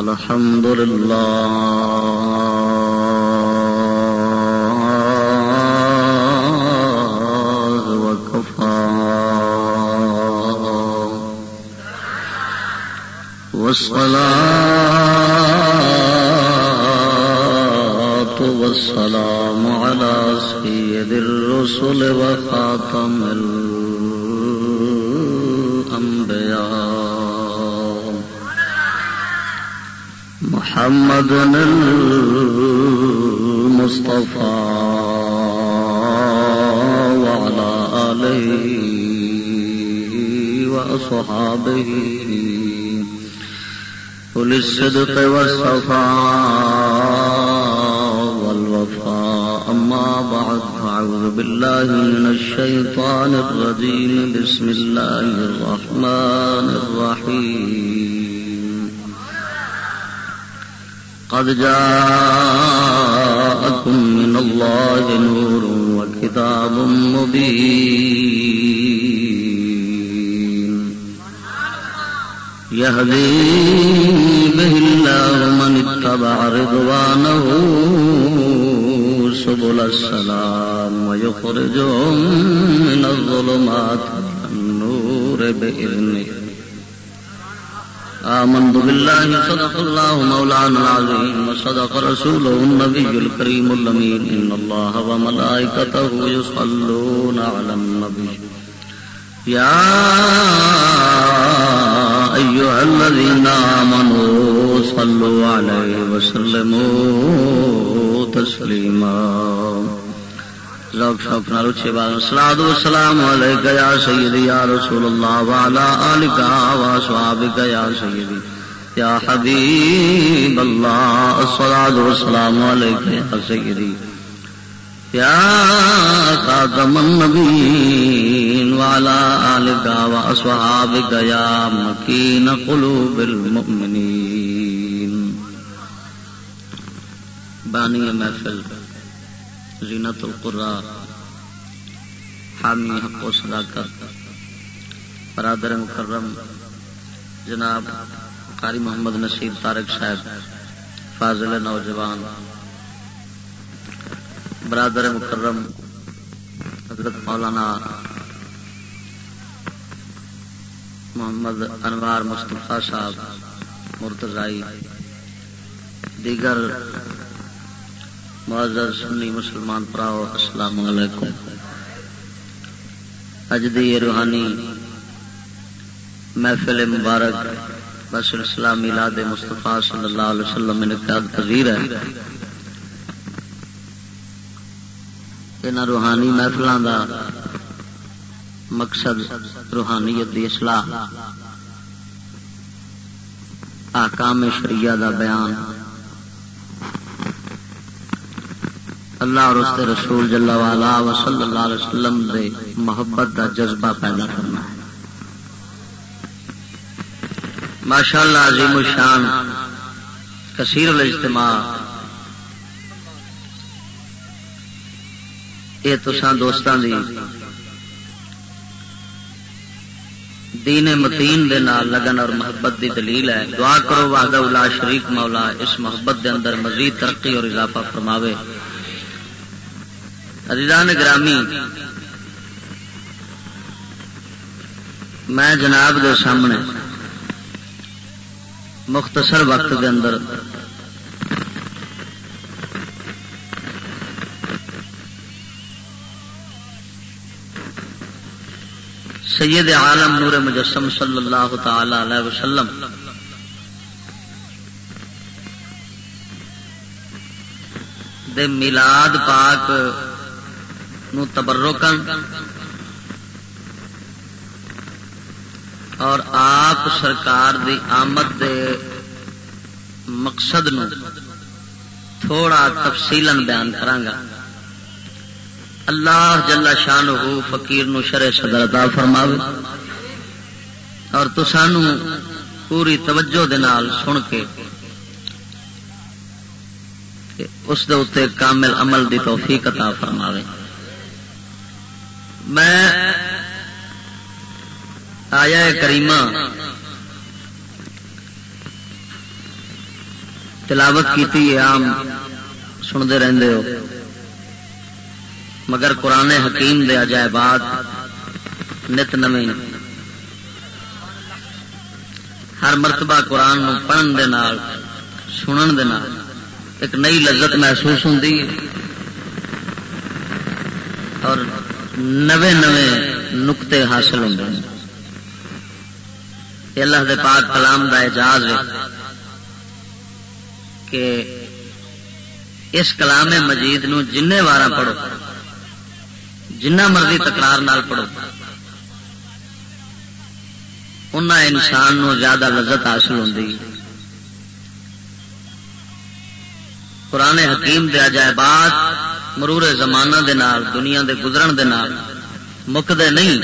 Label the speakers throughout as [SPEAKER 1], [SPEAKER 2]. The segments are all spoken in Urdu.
[SPEAKER 1] الحمد لله وكفى والصلاة والسلام على سيد الرسل وخاتم الأنبياء وأصحابه أولي الصدق والصفاء والوفاء. أما بعد، فأعوذ بالله من الشيطان الرجيم. بسم الله الرحمن الرحيم. قد جاءكم من الله نور وكتاب مبين. يهدي به الله من اتبع رضوانه سبل السلام ويخرجهم من الظلمات النور بإذنه. آمنت بالله صدق الله مولانا العظيم وصدق رسوله النبي الكريم الأمين. إن الله وملائكته يصلون على النبي. يا أيها الذين آمنوا صلوا عليه وسلموا تسليما. ذوق شوق نال اچھی بات الصلاۃ والسلام علیک یا سیدی یا رسول اللہ وعلى آلک و اصحابک یا سیدی. یا حبیب اللہ الصلاۃ والسلام علیک یا سیدی. یا خاتم النبیین وعلى آلک و اصحابک یا مکین قلوب المؤمنین۔ بانی محفل زینت القرا، حامی حق و صداقت۔ برادر مکرم جناب قاری محمد نصیر طارق صاحب، فاضل نوجوان۔ برادر مکرم حضرت مولانا محمد انوار مصطفیٰ صاحب مرتضائی دیگر معذر سنی مسلمان پراؤ، السلام علیکم۔ اج دی روحانی محفل مبارک بس سلسلہ میلاد مصطفیٰ صلی اللہ علیہ وسلم انعقاد پذیر ہے۔ یہاں روحانی محفلوں کا مقصد روحانیت دی اصلاح۔ آکام شریعہ دا بیان۔ اللہ اور اس رسول جلا والا و صلی اللہ علیہ وسلم دے محبت دا جذبہ پیدا کرنا ہے۔ ماشاء اللہ عظیم الشان، کثیر الاجتماع۔ یہ تو دوستان دی دین متین دے نال لگن اور محبت دی دلیل ہے۔ دعا کرو وحدہ الا شریک مولا اس محبت دے اندر مزید ترقی اور اضافہ فرماوے۔ عزیزان گرامی، میں جناب دے سامنے مختصر وقت دے اندر سید عالم نور مجسم صلی اللہ تعالی علیہ وسلم۔ دے میلاد پاک نو تبرکن اور آپ سرکار دی آمد دے مقصد نو تھوڑا تفصیل بیان کرانگا اللہ جلا شان ہو فقیر نو شرع صدر عطا فرماوے۔ اور تو سانو پوری توجہ دے نال سن کے اس دے اتنے کامل عمل دی توفیق عطا فرماوے۔ میں آیا کریمہ تلاوت کی عام سنتے رہتے ہو۔ مگر قرآن حکیم دے عجائبات نت نویں۔ ہر مرتبہ قرآن پڑھن دے نال، سنن دے نال ایک نئی لذت محسوس ہوں اور نوے نوے نقطے حاصل ہوں اللہ دے پاک کلام دا اعجاز ہے کہ اس کلام مجید نو جن وار پڑھو جنہ مرضی تکرار نال پڑھو۔ ان انسان نو زیادہ لذت حاصل ہوتی قرآن حکیم دے عجائبات مرور زمانہ دے نال، دنیا دے گزرن دے نال مکدے نہیں۔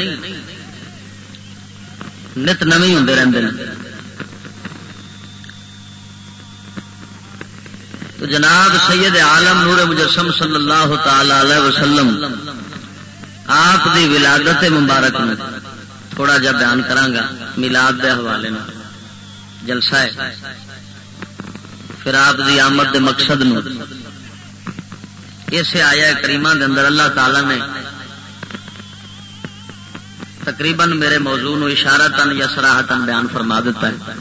[SPEAKER 1] نت نوی ہوں رہتے ہیں تو جناب سید عالم نور مجسم صلی اللہ تعالی علیہ وسلم آپ دی ولادت مبارک میں تھوڑا جا بیان کرانگا میلاد دے حوالے میں جلسہ ہے۔ پھر آپ دی آمد دے مقصد نو۔ اسے آیا کریمہ دے اندر اللہ تعالی نے تقریباً میرے موضوع نو اشارتن یا سراہتن بیان فرما دیتا ہے۔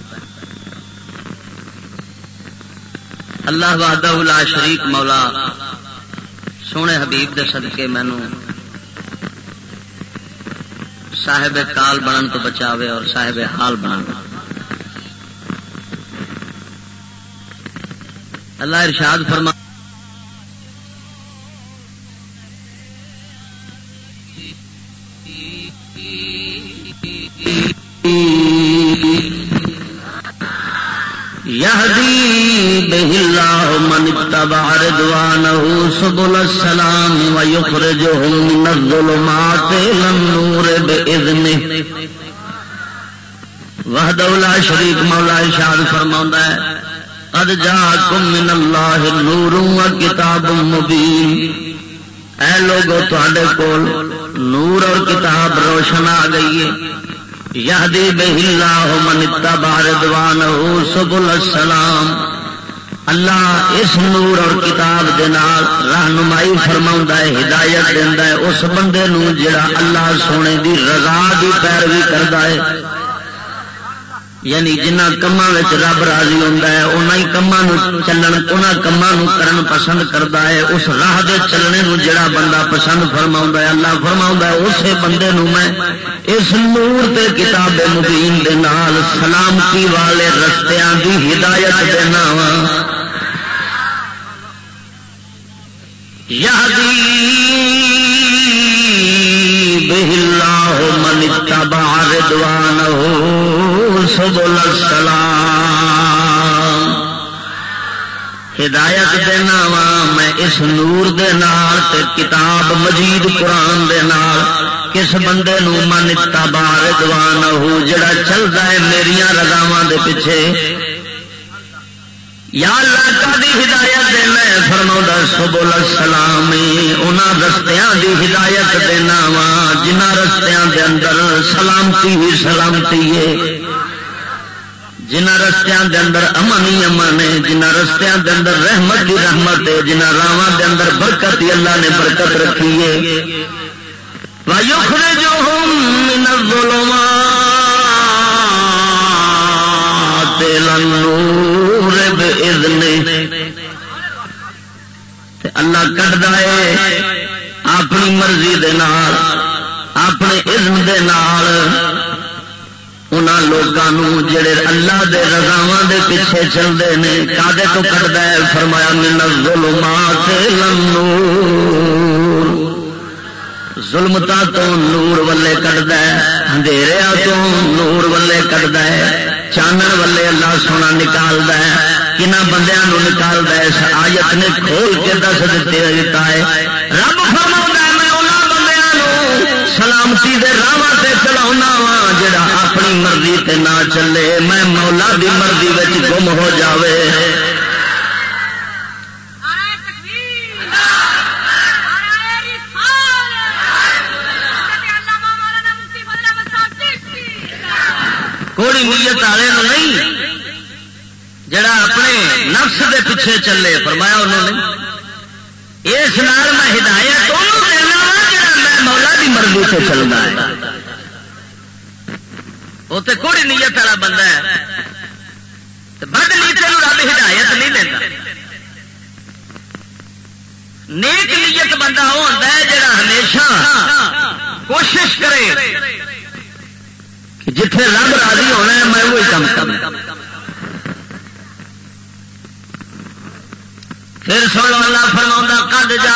[SPEAKER 1] اللہ وحدہ لا شریک مولا، سونے حبیب دے صدقے مینو صاحب کال بنن تو بچاوے اور صاحب حال بنا اللہ ارشاد فرما يهدي به الله من اتبع رضوانه سبل السلام ويخرجهم من الظلمات إلى النور بإذنه وحده لا شريك مولا ارشاد فرماؤں ہے، قد جاءكم من الله نور وكتاب مبين اے لوگو تے کول نور اور کتاب روشن آ گئی ہے۔ یہدی بہ اللہ من اتبع ہو سبل السلام۔ اللہ اس نور اور کتاب دے نال رہنمائی فرماؤں ہے، ہدایت دینا ہے، اس بندے نو جڑا اللہ سونے دی رضا دی پیروی کرتا ہے۔ یعنی جنہ کما رب راضی ہوتا ہے انہیں کما چلن ان کما کرن پسند کرتا ہے۔ اس راہ دے چلنے نو جڑا بندہ پسند فرما ہے، اللہ فرما ہے، اسی بندے نو میں اس نور تے کتاب مبین دے نال، سلامتی والے رستیاں دی ہدایت دینا وا۔ بہلا سبل السلام ہدایت دینا وا میں اس نور دے نال تے کتاب مجید قرآن دے نال کس بندے نو من تبا ہو جڑا چلتا ہے میرا رضاواں دے پیچھے۔ یا اللہ کا دی ہدایت دینا فرما سبول سلام ان رستیاں دی ہدایت دینا وا جنہ رستیاں دے اندر سلامتی ہی سلامتی ہے۔ جنہ رستیاں دے اندر امن ہی امن ہے جنہ رستیاں دے اندر رحمت دی رحمت ہے جنہ راواں دے اندر برکت ہی اللہ نے برکت رکھی ہے۔ وَيُخْرِجُهُم مِّنَ الظُّلُمَاتِ إِلَى النُّورِ اللہ کٹتا ہے اپنی مرضی دے نال، اپنے علم دے نال۔ ان لوگوں جڑے اللہ دے رضاواں دے پیچھے چلتے ہیں کدے تو کٹتا ہے، فرمایا، من ظلمات لنور ظلمتا تو نور ولے کٹتا ہے اندھیریا تو نور ولے کٹتا ہے چانن والے اللہ سونا نکالتا ہے کنا بندیا نکالتا ہے، اس آیت نے کھول کے دس دیتا ہے، رب فرما لانتی دے راہ سے چڑھاؤنا وا، جڑا اپنی مرضی تے نہ چلے۔ میں مولا دی مرضی وچ گم ہو جاوے۔ کوڑی نیت والے نہیں، جڑا اپنے نفس دے پیچھے چلے، فرمایا انہوں نے۔ اس نال میں ہدایت اللہ کی مرضی سے چلنا ہے۔ وہ تو کوئی نیت والا بندہ ہے۔ بد نیتے رب ہدایت نہیں دینا نیک نیت بندہ وہ ہوتا ہے جڑا ہمیشہ کوشش کرے جتنے رب راضی ہونا ہے میں وہی کام کروں۔ پھر سو اللہ فرما کد جا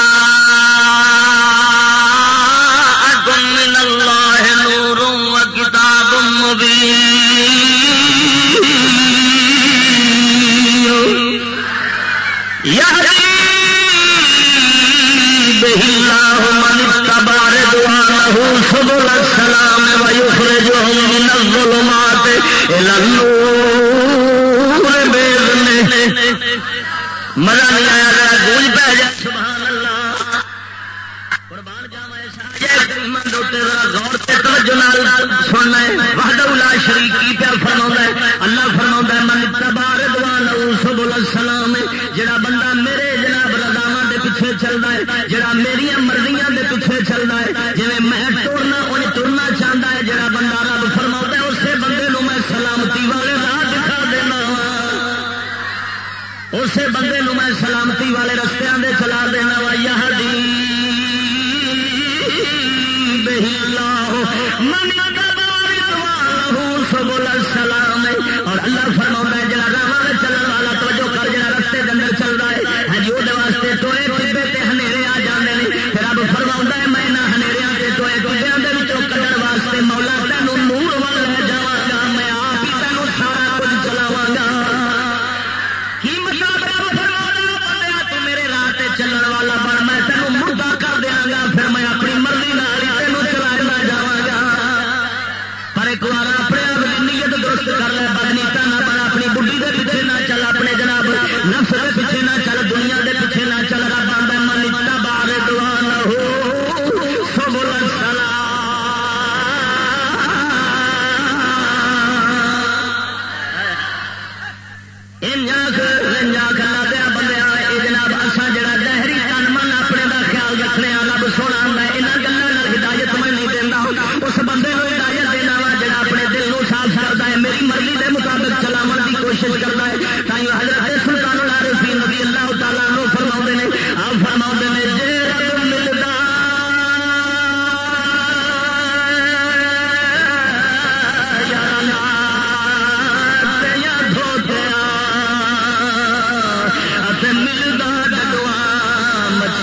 [SPEAKER 1] اللہ فرما ہے جا راہ چلن والا توجہ کر جا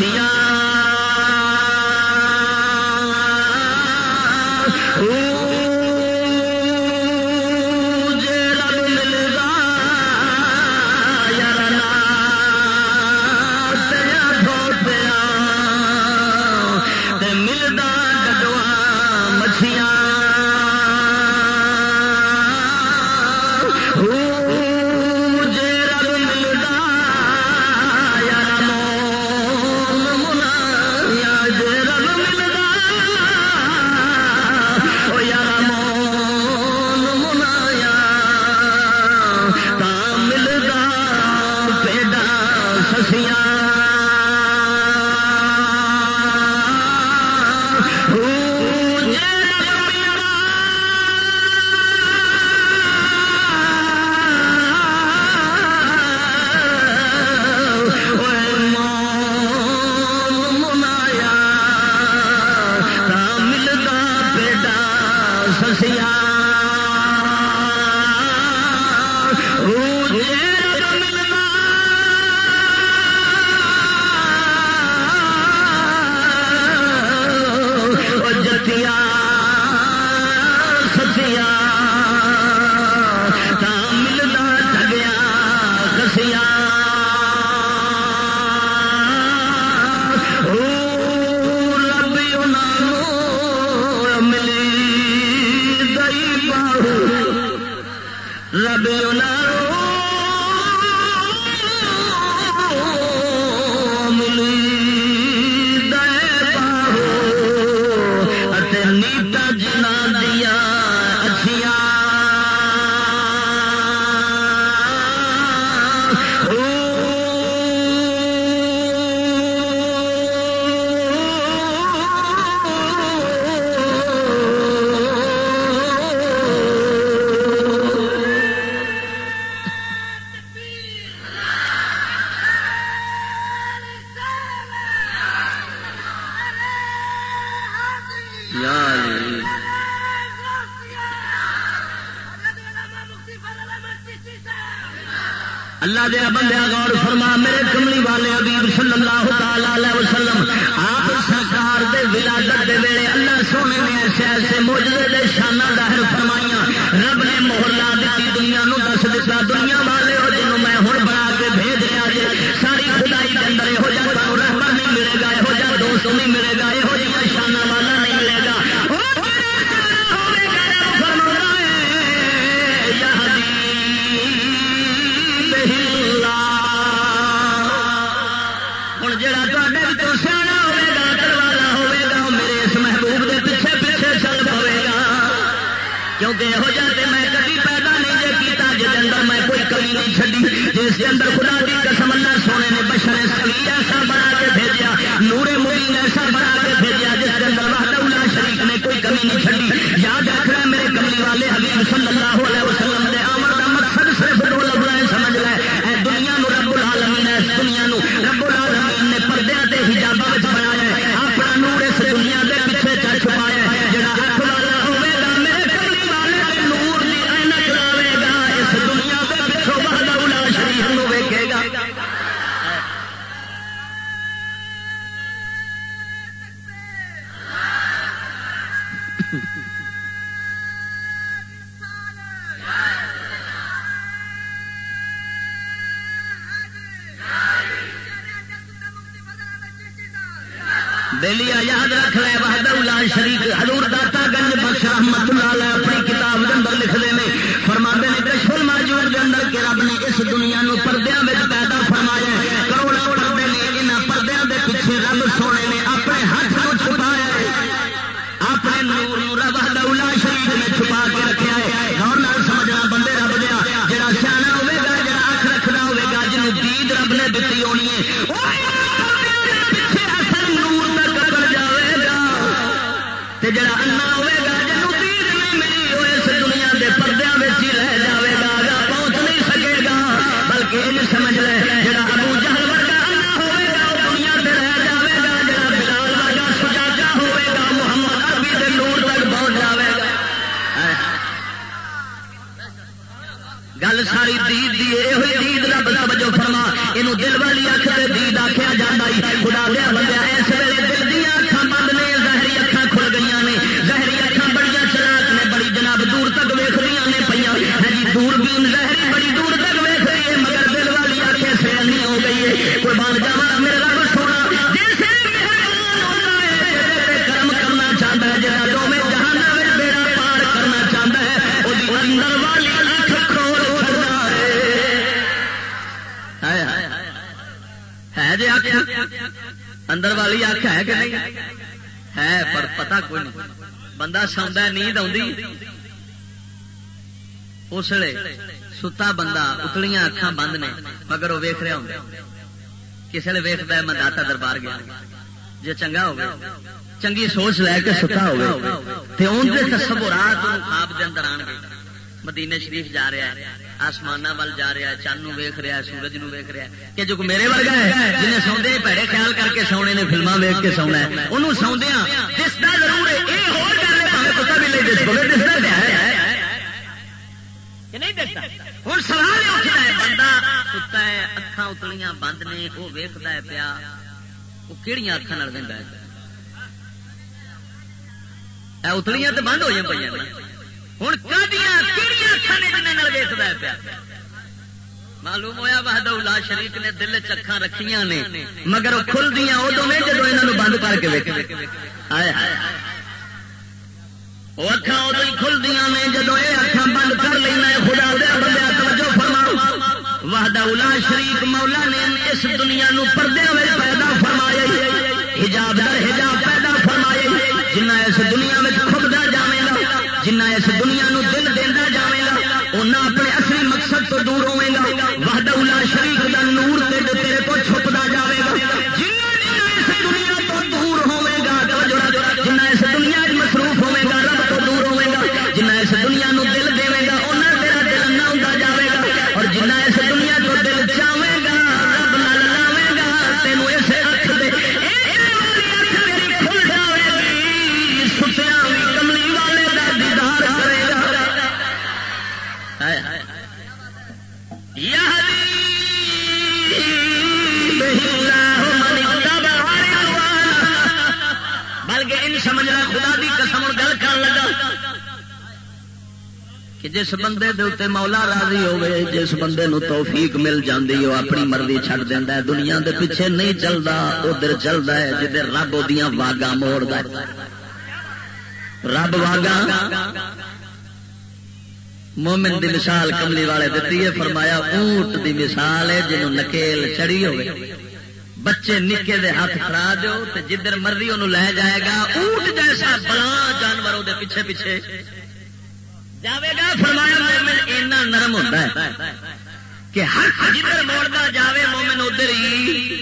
[SPEAKER 1] دیاں اللہ دیا بندیا غور فرما، میرے کملی والے ابھی صلی اللہ تعالی وسلم، آپ سرکار دے ولادت دے ویلے اللہ سونے نے ایسے ایسے موجود دے شانہ ظاہر فرمائیاں، رب نے محلہ دیتی، دنیا نو دس دتا، دنیا والے جس کے اندر خدا کی قسم اللہ سونے نے بشر سلی ایسا بنا کے بھیجا نورے مبین ایسا بنا کے بھیجا جس کے اندر وحدہ اللہ شریف نے کوئی کمی نہیں چھڑی یاد رکھ رہا میرے کملی والے حبیب صلی اللہ علیہ وسلم اندر والی اکھ ہے کہ نہیں؟ ہے، پر پتا کوئی نہیں۔ بندہ سوندا نیند آتی اس لیے ستا بندہ، اتلیاں اکھان بند نے، مگر وہ ویخ رہا ہوں کسی نے ویختا ہے، میں داتا دربار گیا۔ جی چنگا ہو چنگی سوچ لے کے ستا ہوئے تصورات خواب دے اندر آن گے۔ مدینے شریف جا رہا ہے۔ آسمان وال جا رہا ہے چند ویخ رہا ہے، سورج نو ویخ رہا ہے۔ کہ جو میرے ورگا ہے، جنہیں سوندے پیڑے خیال کر کے سونے نے فلما ویخ کے سونا ہے۔ انہوں سوندیا دستا ضرور ہے یہ ہو پتا بھی نہیں دس پہ دستا ہے۔ ہوں سوال اٹھتا ہے، بندہ ستا ہے اکھان اتلیاں بند نے وہ ویختا ہے پیا وہ کہڑی اکھان لینا ہے؟ اتلیاں تو بند ہو جائیں پہ ہوں کہڑی ویستا پیا؟ معلوم ہوا بہاد اللہ شریف نے دل چکھان رکھیاں نے، مگر وہ کھل دیا ادو نے جب یہ بند کر کے ویک وہ اکھان ادو ہی کھل دیا نے جب یہ اکھان بند کر لینا ہے، خدا دیا بندہ توجہ فرما وحدہ الا شریف مولا نے اس دنیا نو پردے میں پیدا فرمایا۔ حجاب در حجاب پیدا فرمایا۔ جنہ اس دنیا میں کھبدا جاوے جنہ اس دنیا نو دل دینا جاوے گا انہیں اپنے اصلی مقصد تو دور ہوئے گا جس بندے دے اتنے مولا راضی ہوئے، جس بندے نو توفیق مل جاندی وہ اپنی مرضی چھڑ دینا ہے۔ دنیا دے پیچھے نہیں چلتا ادھر چلتا ہے جدھر رب وہ واگا موڑ رب واگا مومن دی مثال کملی والے دیتی ہے، فرمایا اونٹ دی مثال ہے جنہوں نکیل چڑی ہوئے۔ بچے نکے دے ہاتھ فرا دو تو جدھر مرضی انہوں لے جائے گا، اونٹ جیسا بلا جانور دے پیچھے پیچھے۔ جاوے گا فرمایا مومن اینا نرم ہوتا ہے کہ ہر جدھر موڑتا جاوے مومن ادھر ہی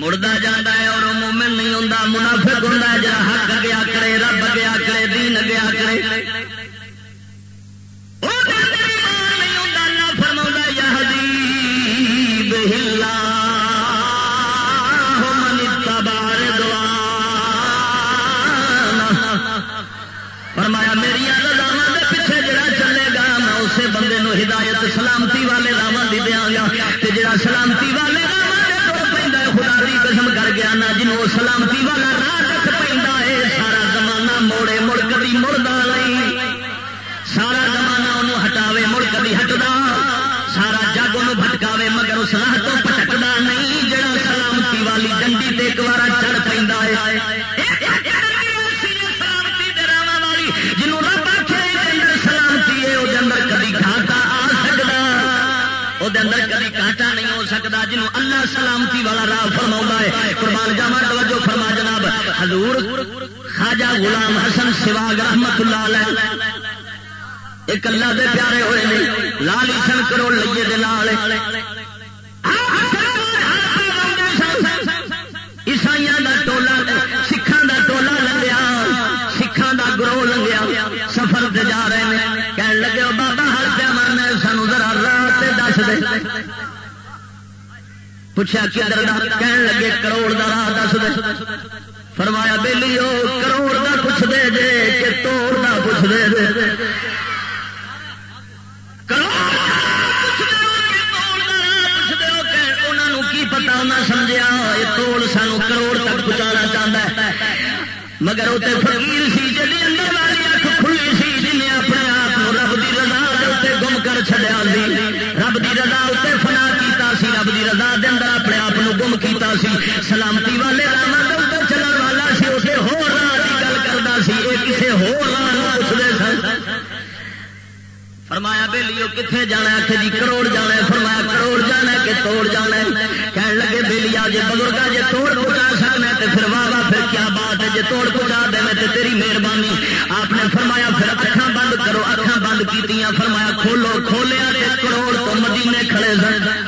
[SPEAKER 1] مڑتا جانا ہے اور مومن نہیں ہوتا منافق ہوتا ہے جا حق اگیا کرے، رب اگیا کرے، دین اگیا کرے۔ سلامتی والا راہ رکھ پہ سارا زمانہ موڑے مڑ کبھی مڑتا نہیں۔ سارا زمانہ انہوں ہٹاوے، مڑ کبھی ہٹدا۔ سارا جگ انہوں بھٹکاوے، مگر اس راہ تو پٹکتا نہیں، جڑا سلامتی والی ڈنڈی تے ایک بار چڑھ پہ جنوب رب آخر سلامتی ہے وہ اندر کبھی گھاٹا آ سکتا وہ اندر کبھی گھاٹا نہیں ہو سکتا جنوب اللہ سلامتی والا راہ فرما ہے۔ قربان جاوا توجہ فرما جناب۔ حضور خواجہ غلام حسن سواگ رحمت اللہ علیہ۔ ایک اللہ دے پیارے ہوئے نے، لالی سن کرو لئیے دے پوچھا کدھر کہنے لگے کروڑ کا راہ دس دے۔ فرمایا بہلی وہ کروڑ کا پوچھ دے جے۔ کہ توڑ کا پوچھ دے دے کی پتا انہیں سمجھا یہ توڑ سانو کروڑ تک پہنچانا چاہتا ہے۔ مگر اتنے فقیر سی جی اندر والی اک کھلی سی جن اپنے آپ رب کی رضا اتنے گم کر چڑیا رب کی رضا اتنے فنا کیتا سی رب کی رضا دے اندر اپنے آپ کو گم کیتا سی، سلامتی والے رام اتنے چلن والا سی، اسے ہو راہ کی گل کرتا سی یہ کسی ہو راہ پوچھتے سن۔ فرمایا بے لیو کتنے جانا آخر جی کروڑ جانا ہے۔ فرمایا، کروڑ جانا کہ توڑ جانا ہے۔ کہنے لگے بے لیا جی بزرگ جی توڑ پہنچا سکنا تو پھر واہ واہ، پھر کیا بات ہے؟ جی توڑ پہنچا دے تو تیری مہربانی۔ آپ نے فرمایا، پھر اکھان بند کرو۔ اکھان بند کی فرمایا، کھولو، کھولیا کروڑ تو مدینے کھڑے سن۔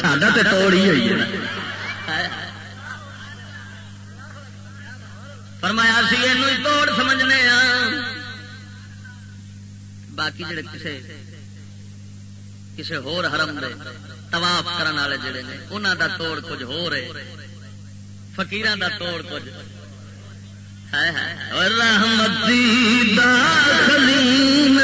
[SPEAKER 1] ساڈا تو توڑ ہی ہوئی ہے۔ فرمایا سی یہ توڑ سمجھنے ہاں باقی جڑے کسے کسے ہور حرم دے طواف کرنے والے جڑے نے انہوں دا توڑ کچھ ہو رہے فقیران دا توڑ کچھ رحمتی داخلین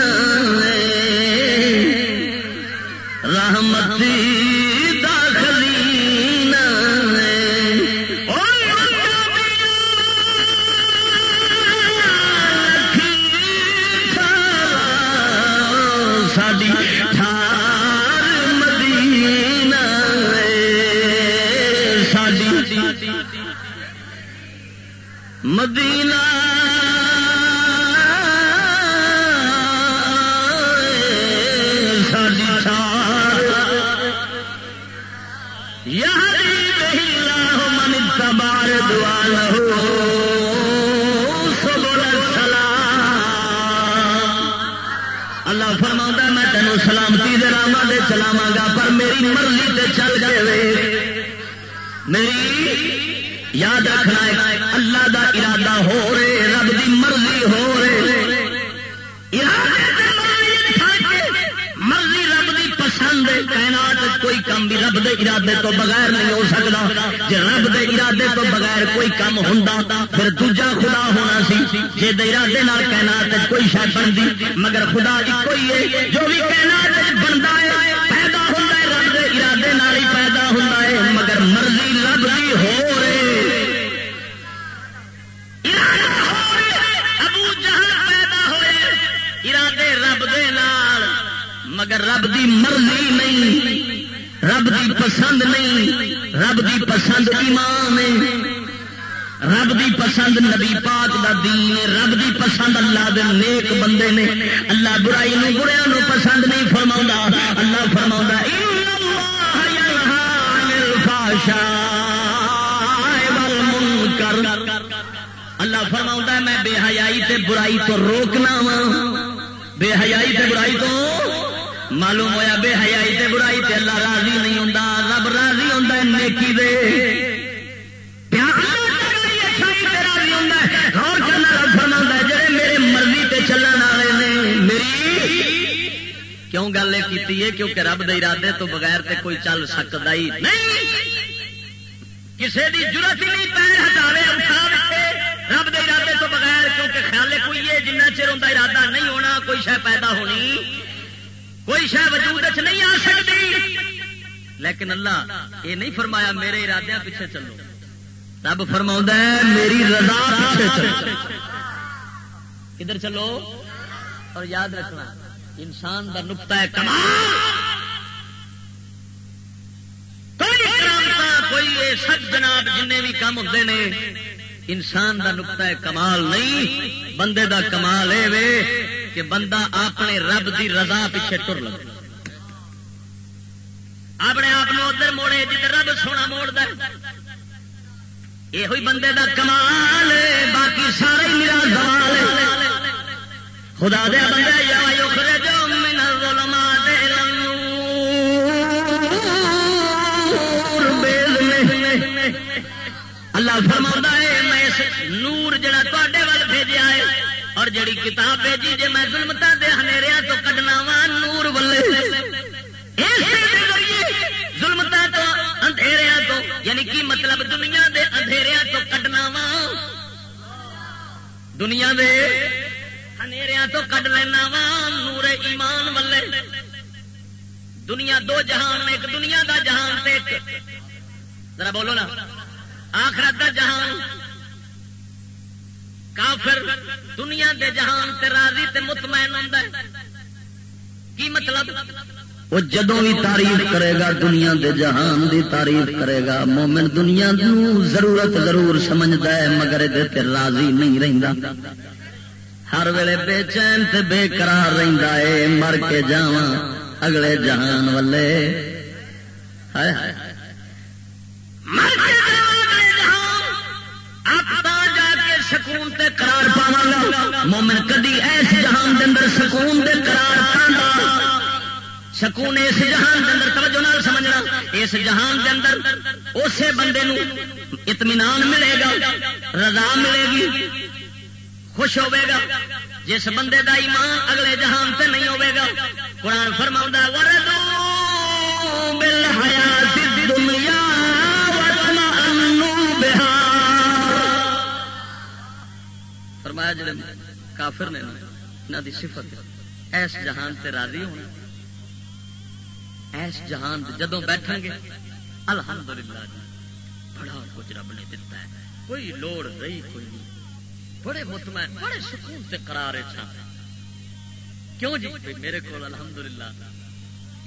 [SPEAKER 1] دے ارادے تو بغیر نہیں ہو سکتا جی رب دے ارادے تو بغیر کوئی کام ہوں پھر دوجا خدا ہونا سی جی ارادے کائنات کوئی شاید بنتی مگر خدا ایک ہی ہے، جو بھی کائنات بنتا ہے، پیدا ہوتا ہے، رب دے ارادے ہی پیدا ہوتا ہے، مگر مرضی رب دی ہو رہے۔ ابو پیدا ہوئے، ارادے رب دے نال، مگر رب دی مرضی نہیں۔ رب دی پسند نہیں، رب دی پسند ایمان رب دی پسند نبی پاک دا دین رب دی پسند اللہ دے نیک بندے نے۔ اللہ برائی نو بریا نو پسند نہیں فرما اللہ فرما اللہ فرما میں بے حیائی تے برائی تو روکنا وا بے حیائی تے برائی تو معلوم ہویا بے حیائی تے برائی تے اللہ راضی نہیں ہوں رب راضی ہوں نیکی دے۔ جڑے میرے مرضی تے چلن والے نے، میری کیوں گل یہ کی کیونکہ رب دے ارادے تو بغیر تے کوئی چل سکتا ہی نہیں۔ کسی کی ضرورت ہی نہیں، پیر ہٹاوے رب دے ارادے تو بغیر، کیونکہ خیال کوئی ہے، جنہ چر ان ارادہ نہیں ہونا، کوئی شہ پیدا ہونی۔ کوئی شہ وجود نہیں آ سکتی۔ لیکن اللہ یہ نہیں فرمایا میرے ارادے پیچھے چلو۔ رب فرما میری رضا پیچھے چلو۔ کدھر چلو؟ اور یاد رکھنا، انسان کا نقطہ ہے کوئی سب جناب جن بھی کام ہوتے ہیں۔ انسان کا نقطہ ہے کمال نہیں، بندے دا کمال ہے۔ کہ بندہ اپنے رب دی رضا پیچھے ٹر لگے۔ اپنے آپ ادھر موڑے جدھر رب سونا موڑ د یہ بندے دا کمال باقی سارے میرا سوال خدا دیا بندہ یا جو من اللہ فرما ہے، میں اس نور جڑا تے وال بھیجا ہے اور جڑی کتاب بھیجی جی میں یعنی کی مطلب دنیا دے اندھیریا تو کڈنا وا؟ دنیا دے ہنیریا تو کڈ لینا وا، نور ایمان ولے دنیا دو جہان ایک دنیا دا جہان ایک۔ ذرا بولو نا۔ آخرت دا جہان۔ کافر دنیا دے جہان تے راضی تے مطمئن ہوندا ہے۔ کی مطلب؟ وہ جدو بھی تعریف کرے گا، دنیا دے جہان دی تعریف کرے گا۔ مومن دنیا نو ضرورت ضرور سمجھتا ہے، مگر تے راضی نہیں رہندا۔ ہر ویلے بے چین تے بے قرار رہندا ہے، مر کے جاواں اگلے جہان والے۔ ہائے۔ ہائے مر کے سکون تے قرار پاوا گا۔ مومن کدی ایس جہان دے اندر سکون دے قرار پانا سکون اس جہان دے اندر توجہ نال سمجھنا۔ اس جہان دے اندر اسے بندے نو اطمینان ملے گا، رضا ملے گی، خوش ہوے گا۔ جس بندے دا ایمان اگلے جہان تے نہیں ہوے گا، قرآن فرماؤں وردو بالحیات الدنیا فرمایا جڑے کافر نے نہ دی صفت ایس جہان تے راضی ہونا۔ ایس جہان جدو بیٹھیں گے، الحمدللہ جی بڑا کچھ رب نے دتا ہے۔ کوئی لوڑ رہی، کوئی نہیں۔ بڑے مطمئن، بڑے سکون تے قرار چھا کیوں جی؟ میرے کو الحمدللہ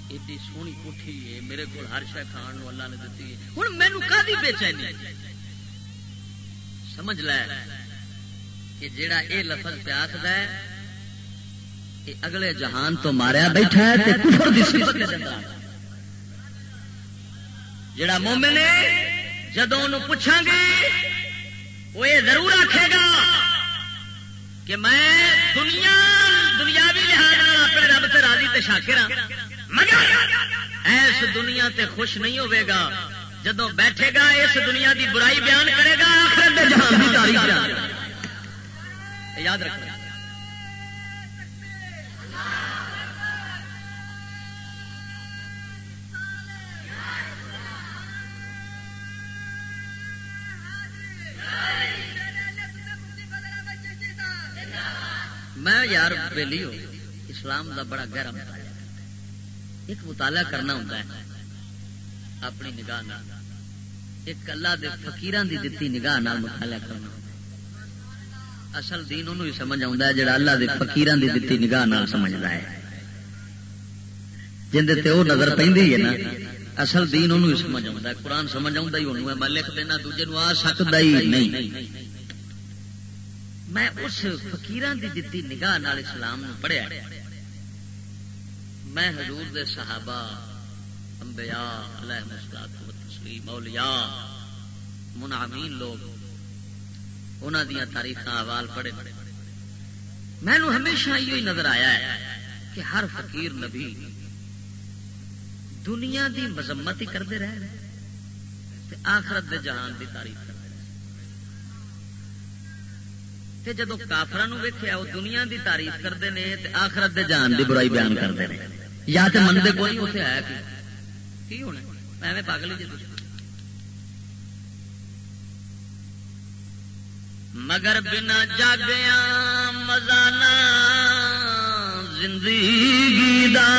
[SPEAKER 1] ایڈی سونی کوٹھی ہے، میرے کو ہر شہ کھان اللہ نے دیتی ہے۔ ہوں مینو کا بے چینی؟ سمجھ لے کہ جیڑا اے لفظ پہ آخد ہے اگلے جہان تو ماریا بیٹھا ہے تے کفر دی صفت دے اندر جیڑا مومن ہے، جدوں انہوں پوچھاں گے، وہ یہ ضرور آکھے گا کہ میں دنیا، دنیاوی لحاظ اپنے رب سے راضی تے شاکر ہاں۔ مگر ایس دنیا تے خوش نہیں ہوے گا جدو بیٹھے گا، اس دنیا دی برائی بیان کرے گا، آخرت دے جہان کی تاریخ یاد رکھنا۔ میں یار ویلی ہو، اسلام دا بڑا گہرا مطالعہ ایک مطالعہ کرنا ہوتا ہے، اپنی نگاہ ایک اللہ دے فقیران دی دتی نگاہ نال مطالعہ کرنا۔ اصل دین انہوں ہی سمجھ آتا ہے، جڑا اللہ دے فقیران دی دتی نگاہ نال سمجھتا ہے۔ جن تے وہ نظر پہ ہے نا، اصل دین انہوں ہی سمجھ آتا ہے۔ قرآن سمجھ آتا ہی انہوں ہے، میں لکھ دینا، دوجے نو آ سکتا ہی نہیں۔ میں اس فقیران دی دتی نگاہ نال اسلام پڑھیا میں حضور دے صحابہ، انبیاء علیہ الصلوۃ والتسلیم، اولیاء، منعمین لوگ، انہاں دیاں تاریخاں احوال پڑھے۔ میں نو ہمیشہ یہ نظر آیا ہے کہ ہر فقیر نبی دنیا دی مذمت ہی کرتے رہے۔ آخرت دے جہان دی تعریف تے جدو کافر ویخیا وہ دنیا دی تعریف کرتے ہیں آخرت دے جان دی برائی بیان کرتے ہیں یا تو منگے کوئی اتنے آیا کی؟ ہونا ایویں پاگل جی مگر بنا جاگیا مزانا زندگی دا۔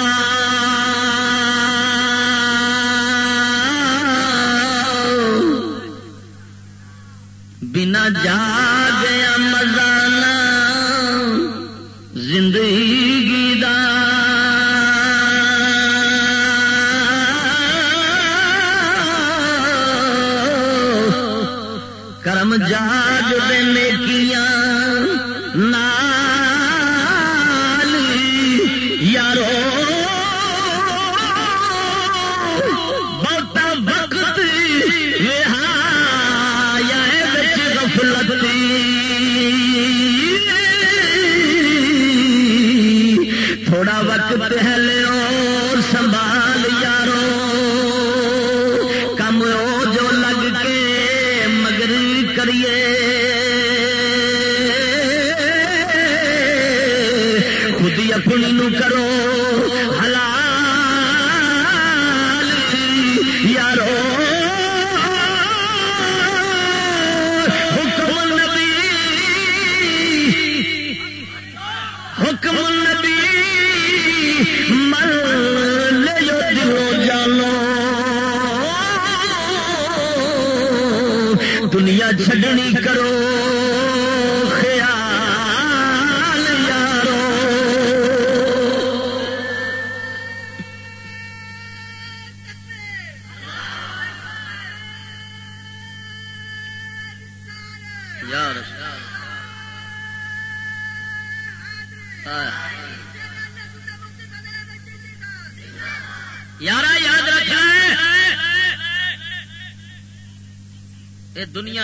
[SPEAKER 1] بنا جاگیا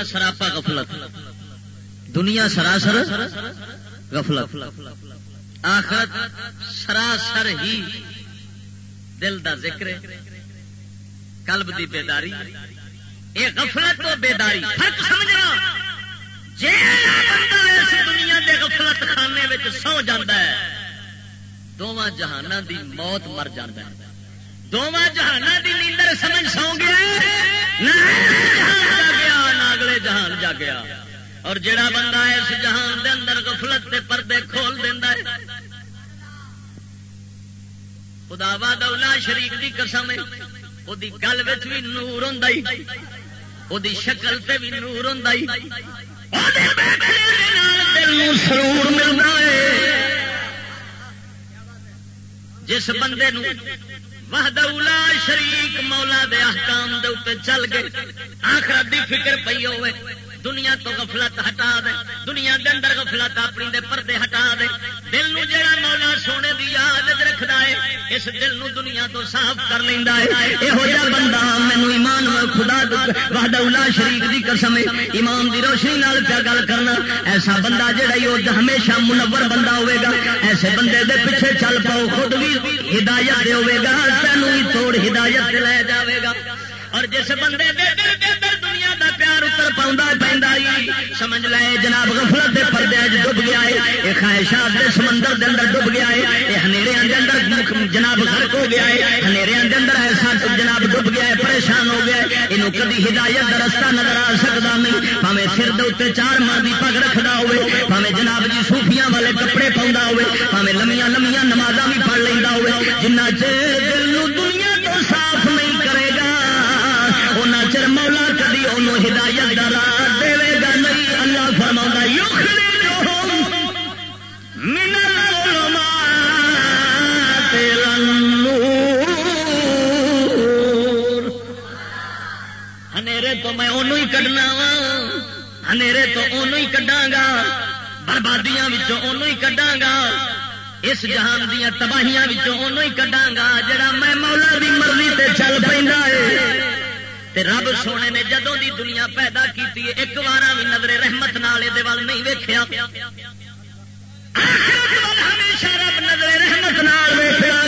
[SPEAKER 1] دنیا سراپا غفلت۔ دنیا سراسر غفلت۔ آخرت سراسر ہی دل دا ذکر قلب دی بیداری۔ یہ غفلت تو بیداری۔ فرق سمجھنا۔ جی بندہ اس دنیا دے غفلت خانے میں سو جاتا ہے دونوں جہانوں دی موت مر جاتا ہے۔ دونوں جہانوں دی نیندر سمجھ سو گیا۔ نہ جہان جاگیا۔ نہ اور جڑا بندہ اس جہان دے اندر غفلت دے پردے کھول دینا ہے، خدا وا دولا شریف کی قسم ہے۔ وہ گل بھی نور ہوں وہ شکل سے بھی نور ہوں دل سرور ملتا ہے۔ جس بندے نو وحدولا شریک مولا دے احکام دے اتنے چل گئے۔ آخرت دی فکر پئی ہوئے۔ دنیا تو غفلت ہٹا دے، دنیا دے اندر غفلت اپنی دے پردے ہٹا دے۔ دل نو جڑا مولا سونے دی یاد رکھدا ہے، اس دل نو دنیا تو صاف کر لیندا ہے۔ ایہو جا بندہ مینوں ایمان و خدا وحدہ الا شریک دی قسم ایمان دی روشنی نال پیا گل کرنا؟ ایسا بندہ جڑا ہی او ہمیشہ منور بندہ ہوے گا، ایسے بندے دے پیچھے چل پاؤ، خود بھی ہدایت دے ہوے گا، تینوں ہی توڑ ہدایت لے جاوے گا۔ اور جس بندے دے دل کے اندر دنیا دا پیار اتر پاؤں پہ سمجھ لے جناب غفلت دے پردے ڈب گیا ہے یہ خواہشات دے سمندر دے اندر ڈب گیا ہے یہ ہنیرے دے اندر جناب غرق ہو گیا ہے دے اندر ایسا جناب ڈب گیا ہے، پریشان ہو گیا ہے یہ کدی ہدایت کا رستہ نظر آ سکتا نہیں۔ پاوے سر دے اتنے چار ماہ کی پگ رکھتا ہوے پاوے جناب جی سوفیاں والے کپڑے پاؤں ہوے پاوے لمیاں لمیاں نمازاں بھی پڑھ لینا ہوے جنہ چر تو میں انہوں ہی کڈنا وا ہنیرے تو انہوں ہی کڈا گا بربادیاں انہوں ہی کڈا گا اس جہان دیا تباہیاں انہوں ہی کڈا گا جڑا میں مولا دی مرضی تے چل پہ رب سونے نے جدوں دی دنیا پیدا کی ایک بار بھی نظر رحمت نال یہ نہیں ویخیا ہمیشہ رب نظر رحمت نال ویخیا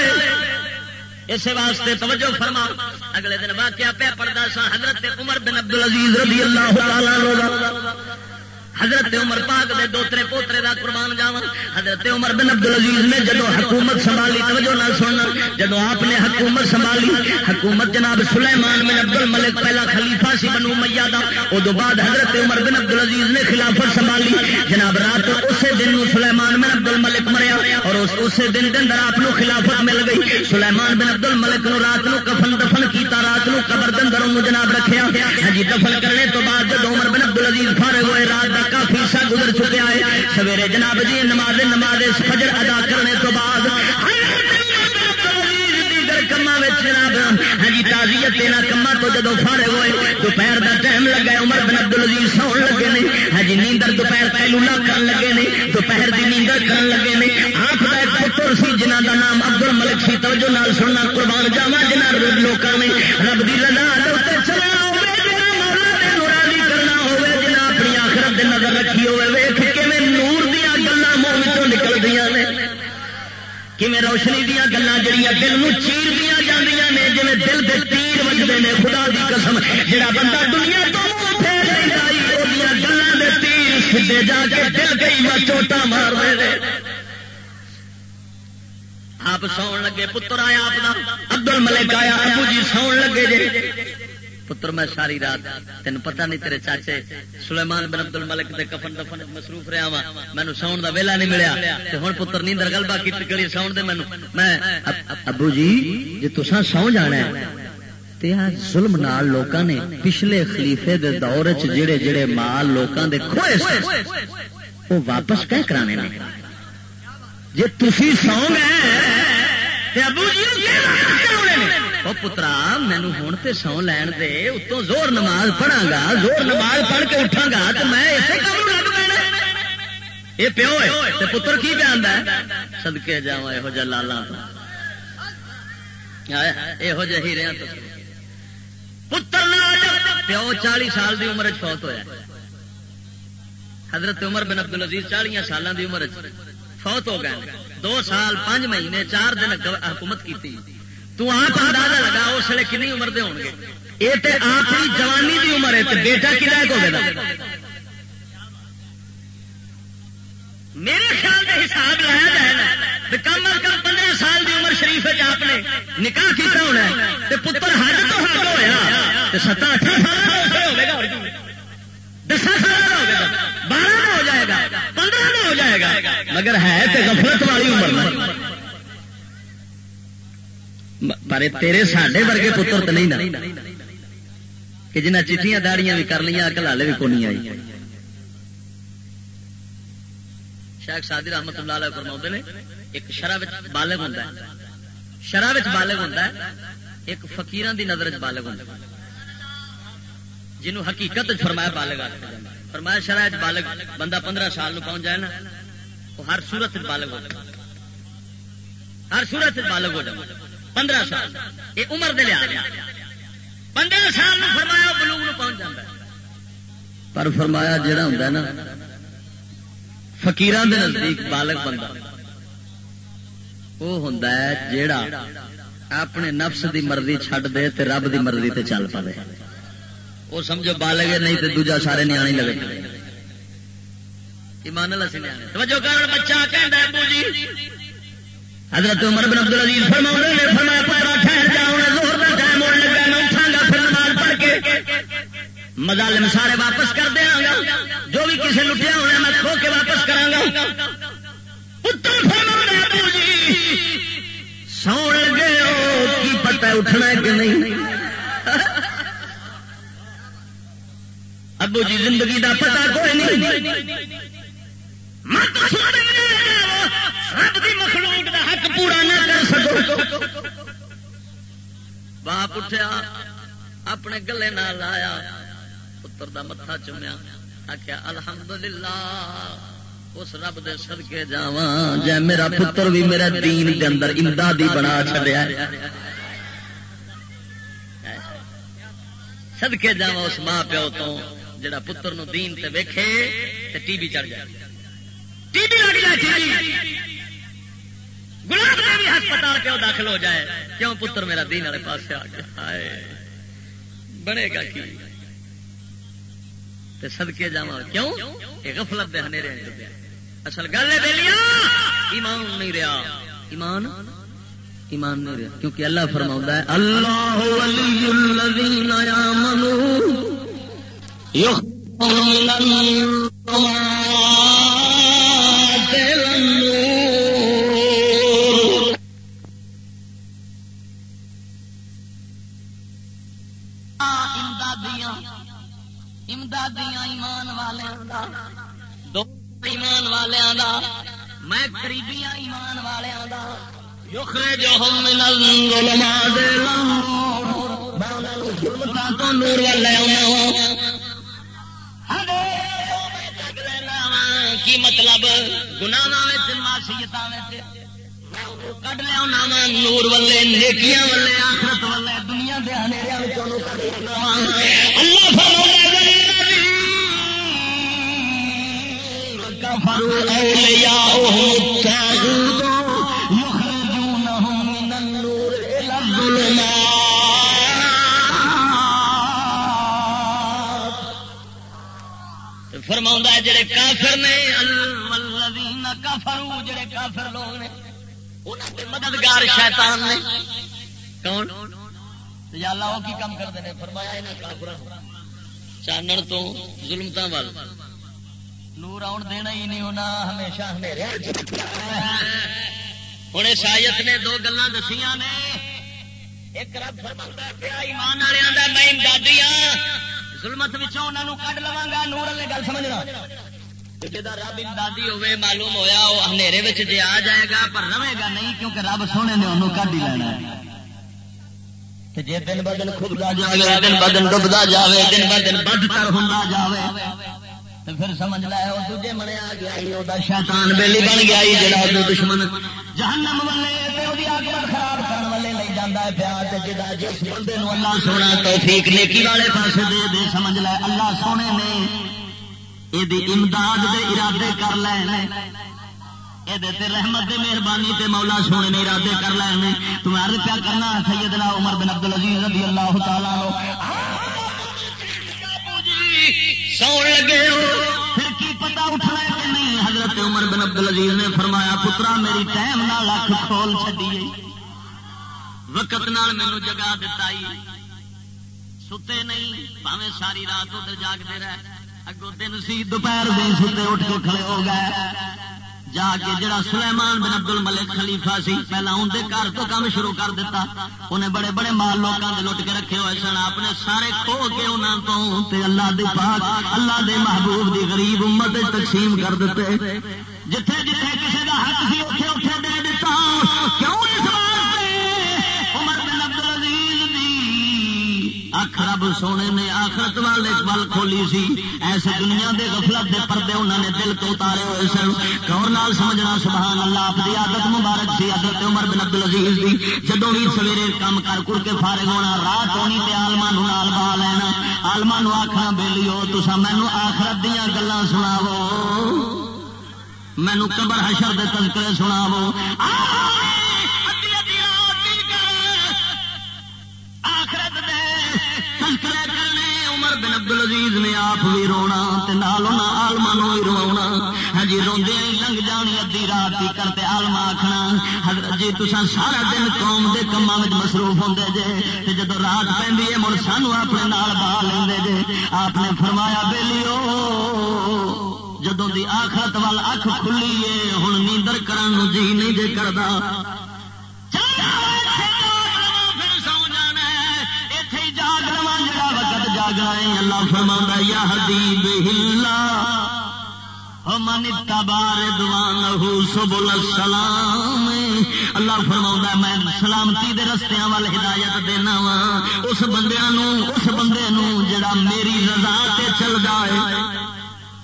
[SPEAKER 1] واسطے توجہ فرما۔ اگلے دن واقعہ پہ پڑتا سا، حضرت عمر عبد العزیز رضی اللہ تعالی حضرت عمر پاک دے دوترے پوترے دا قربان جاوا حضرت عمر بن عبد العزیز نے جدو حکومت سنبھالی، توجہ نہ سننا جدو آپ نے حکومت سنبھالی، حکومت جناب سلیمان بن عبد الملک پہلا خلیفہ سی بنو میا دا ادو بعد حضرت عمر بن عبد العزیز نے خلافت سنبھالی۔ جناب رات اسی دن سلیمان بن عبد الملک مریا اور اسی دن دن در آپ خلافت مل گئی۔ سلیمان بن عبد الملک نو رات نو کفن دفن کیتا، رات نو قبر دن جناب رکھیا۔ ہاں جی دفن کرنے تو بعد جب عمر بن عبد العزیز فارغ ہوئے، رات کافی عرصہ گزر چکا ہے سویرے جناب جی نماز نماز فجر ادا کرنے تو بعد ہاں جی تازیت کما تو جدو فارے ہوئے، دوپہر کا ٹائم لگا عمر بن عبد العزیز سو لگے نے۔ ہاں جی نیندر دوپہر پہلولا کر لگے نے، دوپہر کی نیندر کر لگے نے۔ آپ کا ایک پتر سی جنہ کا نام ابدل ملک سی، توجہ نال سننا، قربان جاوا جنہ لوگوں نے۔ رب کی رضا چلا۔ نظر رکھی ہوئے ویخ نور دیا گلان منہ نکل دیا نے۔ کیون روشنی دیا گلان جہیا دل میں چیر دیا جانیا نے جی دل کے تیر وجتے ہیں خدا دی قسم جہاں بندہ دنیا تو پھیر لینا گلان کے تیر سیدے جا کے دل گئی چوٹا مار دے آپ ساؤن لگے، پتر آیا اپنا ابدل ملک آیا، ابو جی ساؤن لگے جی پتر، میں ساری رات تین پتا نہیں تیرے چاچے سلیمان بن ابد الملک کے کفن دفن مصروف رہا وا مینو ساؤن کا ویلا نہیں ملیا۔ ہوں پتر نیندر گلبا کی کری ساؤن دے مینو میں ابو جی جی تسا سو جانا ظلم نال لوکاں نے پچھلے خلیفے دے دور چ جڑے جڑے مال لوکاں دے کھوئے وہ واپس کہ کرانے نے؟ جی تھی سو گئے ابو جی پترا مینو ہوں تو سو لین دے اتوں زور نماز پڑھا گا زور نماز پڑھ کے اٹھا گا تو میں اسے کام لگ پینا یہ پیو ہے پتر کی پہ آتا ہے سدکے جا یہو جہ لالا یہو جہ ہی تو پتر پیو چالی سال دی عمر فوت ہوا حضرت عمر بن عبد العزیز چالیاں سالوں دی عمر فوت ہو گئے دو سال پانچ مہینے چار دن حکومت کی تو آپ اندازہ لگا اس لیے کنی عمر دے ہون گے یہ تو آپ کی جوانی دی عمر ہے تو بیٹا کی لائق ہوگا میرے خیال کا حساب لایا جائے نا کم از کم پندرہ سال دی عمر شریف آپ نے نکاح کیا ہونا ہے۔ پتر حد تو حد ہوا ستا اٹھارہ سال ہوگا دس سال کا ہوگا بارہ کا ہو جائے گا، پندرہ کا ہو جائے گا۔ مگر ہے تو غفلت والی عمر پر تیرے ساڈے ورگے پتر تو نہیں نا کہ جنہیں چیٹیاں داڑیاں بھی کر لیا کلالے بھی کونی آئی۔ شیخ سادی رحمت اللہ علیہ فرما نے، ایک شرح بالغ ہوتا ہے۔ شرح بالغ ہوتا ہے، ایک فقیران دی نظر بالغ ہوتا ہے۔ جنہوں حقیقت فرمایا بالغ فرمایا شرح بالغ، بندہ پندرہ سال پہنچ جائے نا، وہ ہر سورت بالغ ہو جائے۔ ہر سورت بالغ ہو جائے۔ پندرہ سال۔ یہ عمر دے لیا پندرہ سال فرمایا بلوگ پہنچ جاتا پر فرمایا جڑا ہوں نا فکیر نزدیک بالک بندہ۔ وہ ہوں جیڑا اپنے نفس دی مرضی چھڈ دے تے رب دی مرضی تے چل پے وہ سمجھو بالگ نہیں تے دوجا سارے نیا لگے۔ ایمان اللہ سے توجہ کر، بچہ کہندا جی حضرت عمر بن عبد العزیز فرماؤں نے فرمایا پترا ٹھہر جا، ہوں زہر دا ٹائم ہون لگا، میں اٹھاں گا پھر نماز پڑھ کے۔ مظالم سارے واپس کر دیاں گا۔ جو بھی کسے لٹیا ہونا میں کھو کے واپس کراں گا۔ پتر فرماؤں ابو جی سون لگے ہو، کی پتہ اٹھنا ہے کہ نہیں؟ ابو جی زندگی دا پتہ کوئی نہیں۔ رب کی مخلوق دا حق پورا نہ کر سکو۔ باپ اٹھیا، اپنے گلے نہ لایا پتر دا متھا چومیا۔ آخیا الحمدللہ، اس رب دے صدقے جاواں۔ جے میرا پتر بھی میرا دین دے اندر امدادی بنا چھڑیا صدقے جاواں اس ماں پیو تو جڑا پتر نو دین تے ویکھے تے ٹی وی چڑھ جائے۔ ٹی وی لگ جائے چلی گلاب میں بھی ہسپتال کیوں داخل ہو جائے؟ کیوں پتر میرا دین والے پاس آ گیا؟ بنے گا کی؟ سدکے جا کیوں؟ یہ غفلت دے ہنیرے اصل گل ہے بیلیا ایمان نہیں رہا۔ ایمان؟ ایمان نہیں رہا۔ کیونکہ اللہ فرما ہے، اللہ ولی الذین یامنون یخرجون من میں قریبی ایمان والوں کا یوخرے جو ہم من الظلمات تو نور وال لے آنا کی مطلب مطلب معصیت کڈ لیا نور والے، نیکیاں والے، آخرت والے، دنیا دے اللہ فرماتا كفروا جڑے کافر نے کافر لوگ نے، انہاں دے مددگار شیطان نے۔ کون؟ یا اللہ وہ کی کم کرتے ہیں فرمایا انہاں کافراں چانن تو ظلمتاں وال۔ نور آن دینا ہی نہیں ہونا ہمیشہ ہوں شاید نے دو گلا دسیا نے۔ ایک رب پیا ایمان والوں میں امدادی ہاں۔ ظلمت انہوں کھ لوا گا، نور والے گل سمجھنا۔ رب امدادی ہوے معلوم ہویا وہ اندھیرے جی آ جائے گا، پر رہے گا نہیں، کیونکہ رب سونے نے انہوں کھ ہی لینا ہے۔ جی دن ب دن کھبتا جائے دن ب دن ڈبدا جائے دن ب دن بد کر ہوں جائے پھر سمجھ لایا وہ دوجے منیا گیا شیطان بیلی بن گیا جڑا دشمن جہنم والے خراب کرنے والے نہیں جانا پیا جس بندے اللہ سونا توفیق نیکی والے پاس دے دے، سمجھ لے اللہ سونے نے یہ امداد دے ارادے کر لے یہ رحمت دے مہربانی تے مولا سونے نے ارادے کر لے تمہارے پیا کرنا سیدنا عمر بن عبد العزیز رضی اللہ تعالی سون لگے پھر کی پتا اٹھنا کہ نہیں؟ حضرت عمر بن عبد العزیز نے فرمایا پترا میری ٹائم نال اکھ کھول چڈی وقت نال مینو جگا دتا ستے نہیں پاوے ساری رات ادھر جاگتے رہے۔ اگو دن سی دوپہر دن ستے اٹھ کے کھڑے ہو گئے۔ جا کے جڑا سلیمان بن ابدل ملک خلیفہ سی، پہلا اندر گھر تو کام شروع کر دیتا۔ انہیں بڑے بڑے مال لوگوں کے لٹ کے رکھے ہوئے سن۔ اپنے سارے کھو کے انہوں تو تے اللہ دے پاک، اللہ دے محبوب دی غریب امت تقسیم کر دیتے۔ جتھے جتھے کسی کا حق سی رب سونے نے آخرت والے بل کھولی سی۔ ایسے دنیا دے غفلت دے پردے انہوں نے دل تو اتارے ہوئے سن۔ کور نال سمجھنا؟ سبحان اللہ آپ اپنی عادت مبارک سی۔ حضرت عمر بن عبد العزیز دی۔ جدوں بھی سویرے کام کر کر کے فارغ ہونا، رات ہونی تے آلما نال با لینا۔ آلما نو آخنا بیلیو تسا مینو آخرت دیا گلا سناو مینو قبر حشر دے تذکرے سناو تذکرے کرنے، عمر بن عبد العزیز نے آپ بھی رونا آلما بھی رونا ہاں جی روندے ہی لنگ جانی ادی رات کی کرتے آلما آخنا حضرت جی تسا سارا دن قوم کے کاموں میں مصروف ہوں جے جب رات پہ ہے، مڑ سانو اپنے نال بہا لیں جے۔ آپ نے فرمایا بےلیو جدوں دی آخرت وال اکھ کھلی ہے ہوں نیندر کرن جی نہیں جے کردا۔ وقت جاگنا اللہ فرما یا حبیب ہلا من تبار دوان سبل السلام۔ اللہ فرما میں سلامتی دے رستیاں وال ہدایت دینا وا اس بندے اس بندے نو جڑا میری رضا تے چل جائے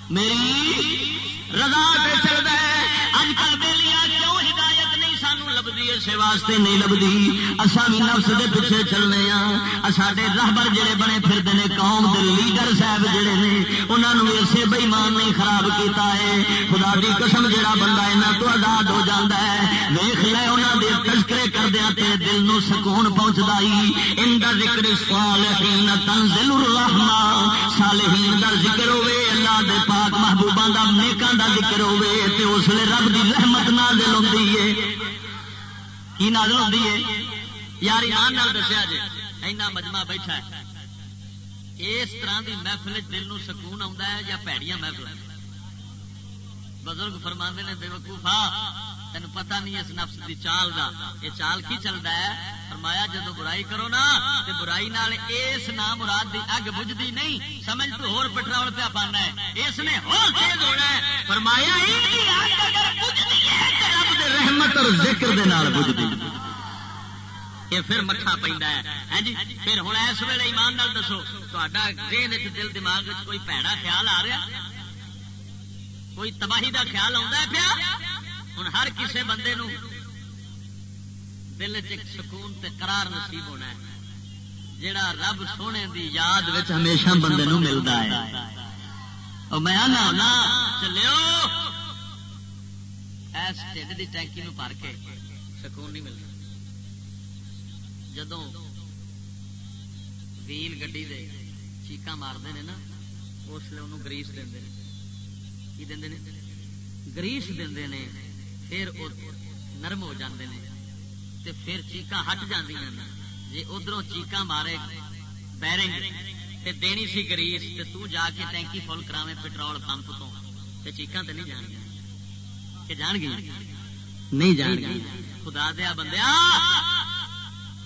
[SPEAKER 1] میری رضا تے چل ہے۔ اج کل اسے واسطے نہیں لبدی اصا بھی نفس دے پیچھے چلنے ہاں۔ ساڈے راہبر جڑے بنے پھرتے ہیں قوم دے لیڈر صاحب جڑے نے انہوں نے اسے بئیمان نہیں خراب کیتا ہے۔ خدا دی قسم جڑا بندہ یہاں تو آزاد ہو جاتا ہے ویخ لے انہوں نے تذکرے کردیا تے دل نو سکون پہنچتا ہی۔ ان کا ذکر صالحین تنزل الرحمہ صالحین دا ذکر ہوے اللہ دے پاک محبوباں دا، نیکاں دا ذکر ہوے تے اس لیے رب دی رحمت نازل ہوندی ہے۔ کی نازل ہوتی ہے؟ یار ایمان نال دسیا جی اینا مجمع بیٹھا ہے۔ اس طرح کی محفل دل نو سکون آتا ہے یا پیڑیاں محفل؟ بزرگ فرما نے بے وقوفا تین پتا نہیں اس نفس کی چال دا۔ یہ چال کی چلتا ہے؟ فرمایا جب برائی کرو نا تو برائی نال اس نام مراد دی اگ بجتی نہیں۔ سمجھ تو ہور پٹرول پیا پانا ہے۔ اس نے ہو تیز ہونا ہے۔ فرمایا اگر رحمت اور ذکر دے نال بجتی یہ پھر مٹھا پہ ہاں جی پھر ہوں اس ویلے ایمان نال دسو تا دل دماغ کوئی پیڑا خیال آ رہا؟ کوئی تباہی دا خیال آتا پیا؟ ہوں ہر کسی بندے نو دل سکون تے قرار نصیب ہونا ہے۔ جڑا رب سونے دی یاد ہمیشہ بندے نو ملتا ہے۔ میں چلو ایس ٹھنڈ کی ٹینکی نو پار کے سکون نہیں ملتا جدو ویل گڈی دے چیقا مارتے ہیں نا اس لیے انہوں گریس دے کی دے گریس دے پھر وہ نرم ہو جاندے نے تے پھر چیقا ہٹ جی جی ادھر چیقا مارے بیرنگ تے دینی سی گریس تے تو جا کے ٹینکی فل کراویں پٹرول پمپ تو تے چیقا تے نہیں جان گیا کہ جان گیا نہیں جان گیا خدا دیا بندیا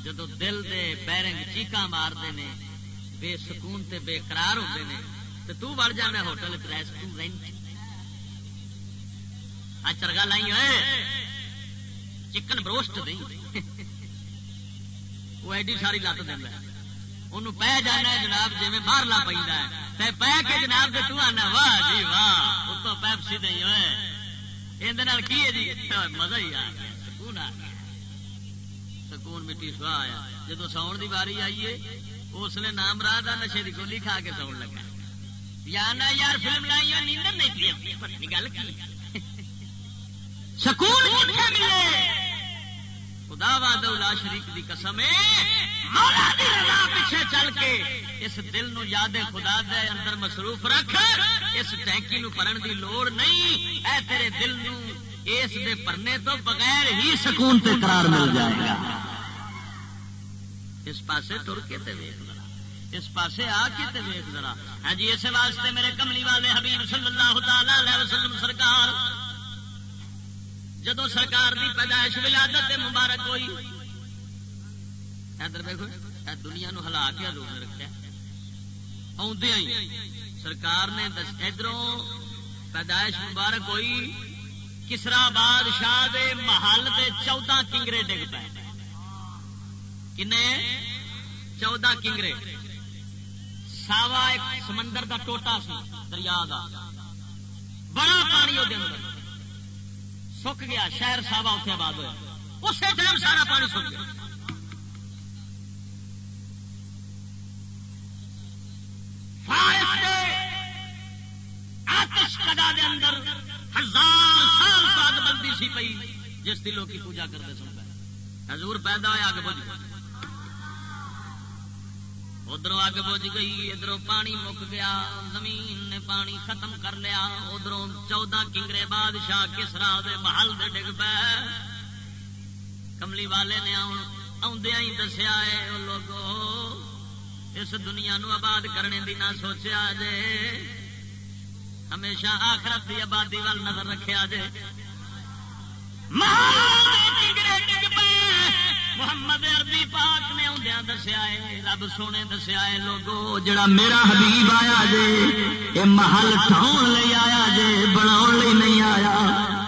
[SPEAKER 1] جدو دل دے بیرنگ چیقا مارتے ہیں بے سکون تے بے قرار ہوتے ہیں تو تو بڑھ جانا ہوٹل ریسٹورینٹ چرگا لائی ہوئے چکن بروسٹ دیں۔ وہ ایڈی ساری لت دینا انہوں پہ جانا جناب جی باہر لا پہ پہ کے جناب تو آنا واہ جی واہ کو پیپسی دیں ہوئے۔ یہ کی ہے جی مزہ ہی آ گیا سکون آ گیا سکون مٹی سوا آیا جب ساؤن دی باری آئیے اس نے نام راہ نشے کی گولی کھا کے ساؤن لگا یا نا یار فلم لائی نیندر نہیں پی گل کی سکون خدا والا شریف کی قسم مولا دی رضا پیچھے چل کے اس دل نو یاد خدا دے اندر مصروف رکھ۔ اس ٹینکی نو پڑھن دی لوڑ نہیں۔ اے تیرے دل نو اس دے پرنے تو بغیر ہی سکون تے قرار مل جائے گا۔ اس پاسے تر کے تے ویخ اس پاسے آ کے تے ویخ ذرا۔ ہاں جی اس واسطے میرے کملی والے حبیب صلی اللہ تعالی علیہ وسلم سرکار جدو سرکار دی پیدائش ولادت مبارک ہوئی، ادھر دیکھو دنیا نو ہلا کے لوگ نے رکھا آدھے سرکار نے ادھر پیدائش مبارک ہوئی، کسرا بادشاہ دے محل دے چودہ کنگرے ڈگ پے۔ کن چودہ کنگرے۔ ساوا ایک سمندر دا ٹوٹا سی، دریا دا۔ بڑا پانی وہ اندر۔ سک گیا شہر صاحب اتنے آباد ہوا اسی ٹائم سارا پانی سک گیا۔ آتش کدا دے اندر ہزار سال بعد بندی سی پئی، جس دلوں کی پوجا کرتے سن پہ حضور پیدا ہوا اگ بج ادھر اگ بج گئی ادھر پانی مک گیا، زمین نے پانی ختم کر لیا ادھر چودہ کنگرے بادشاہ کسرا دے محل دے ڈگ پہ کملی والے نے آدھا ہی دسیا ہے اس دنیا نو آباد کرنے دی نہ سوچیا جے۔ ہمیشہ آخرت کی آبادی وال نظر رکھا جے۔ محمد عربی پاک نے آدھا دسیا ہے، رب سونے دسیا ہے، لوگو، جڑا میرا حبیب آیا جے یہ محل کھاؤ لئی آیا جے بنا نہیں آیا۔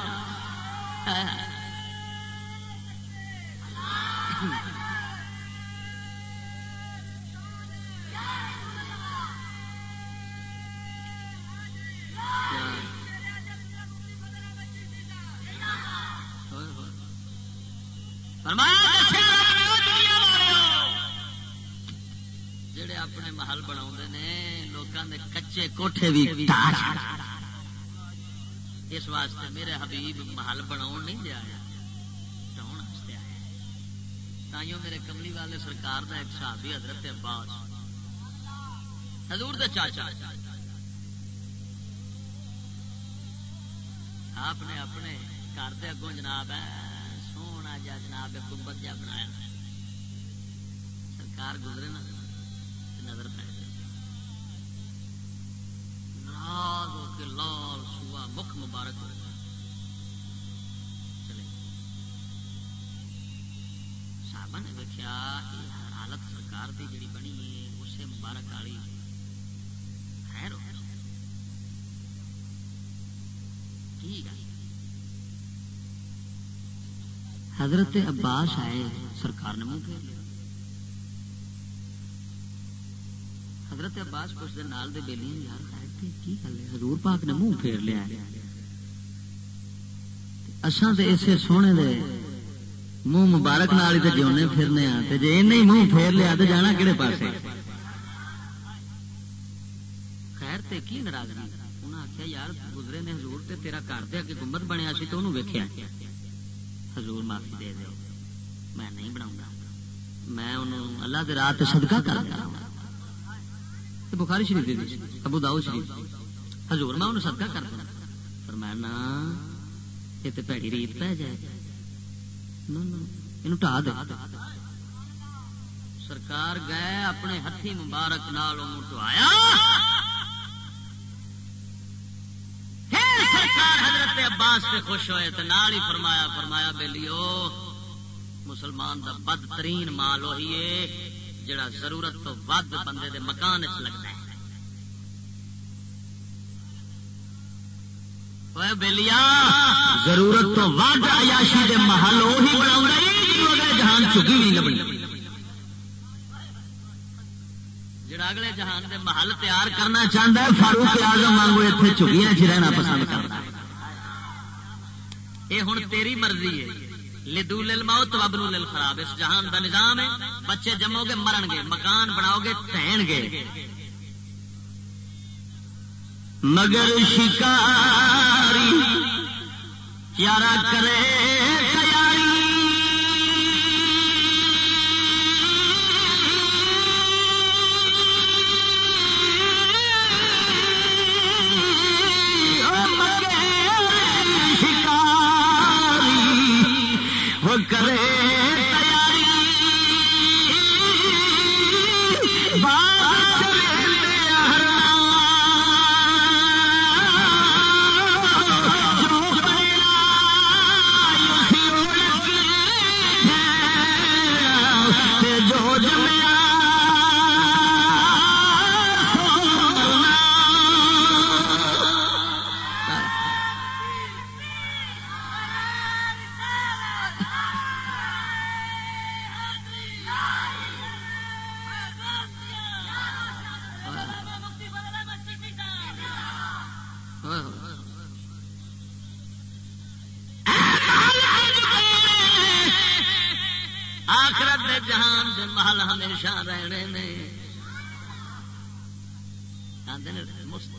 [SPEAKER 1] کوٹھے بھی اس واسطے میرے حبیب محل بنا نہیں دیا تائیوں میرے کملی والے سرکار کا ایک صحابی حضرت عباس۔ حضور دے چاچا۔ آپ نے اپنے گھر کے اگوں جناب ہے، سونا جا جناب گنبد جا بنایا۔ سرکار گزرے نا، نظر ناراض ہو کے لال سوا مکھ مبارک ہو چلے۔ صاحب نے دیکھا یہ حالت سرکار کی جڑی بنی ہے، اسے مبارک والی خیر ہو حضرت عباس آئے، سرکار نے منہ پھیر لیا۔ حضرت عباس کچھ دن نال دے بیلی یار کی گل ہے؟ حضور پاک نے منہ پھیر لیا اساں تے اسے سونے دے منہ مبارک نال ہی تے جونے پھرنے ہاں تے جے نہیں منہ پھیر لیا تے جانا کہڑے پاسے؟ خیر تے کی ناراضگی؟ انہاں آخیا یار گزرے نے حضور تے تیرا گھر دے اگے گنبد بنیا سی تو انہوں ویکھیا حضور معافی دے دیو۔ میں نہیں بناؤں گا۔ میں انہوں اللہ دے راہ تے صدقہ کر دیا بخاری شریف دی ابو داؤ شریف۔ حضور میں انہوں صدقہ کر دوں پر میں نا یہ تو پیڑی ریت پہ جائے۔ یہ ٹا دے۔ سرکار گئے، اپنے ہاتھی مبارک نال ٹوایا سرکار حضرت عباس سے خوش ہوئے تو نال ہی فرمایا فرمایا بیلیو مسلمان دا بدترین مال وہی ہے۔ جڑا ضرورت تو ود بندے دے مکان چ لگتا ہے۔ بلیا ضرورت تو ود عیاشی دے محل وہی بنا جہان چکی نہیں لبنی۔ جڑا اگلے جہان دے محل تیار کرنا چاہتا ہے، فاروق آزم وانگو اتنے چگیاں چ رہنا پسند کرتا یہ ہوں تیری مرضی ہے۔ لدو لل موت وبلو لل خراب۔ اس جہان دا نظام ہے۔ بچے جمو گے مرن گے۔ مکان بناؤ گے ٹہن گے۔ مگر شکاری پیارا کرے تیاری کرے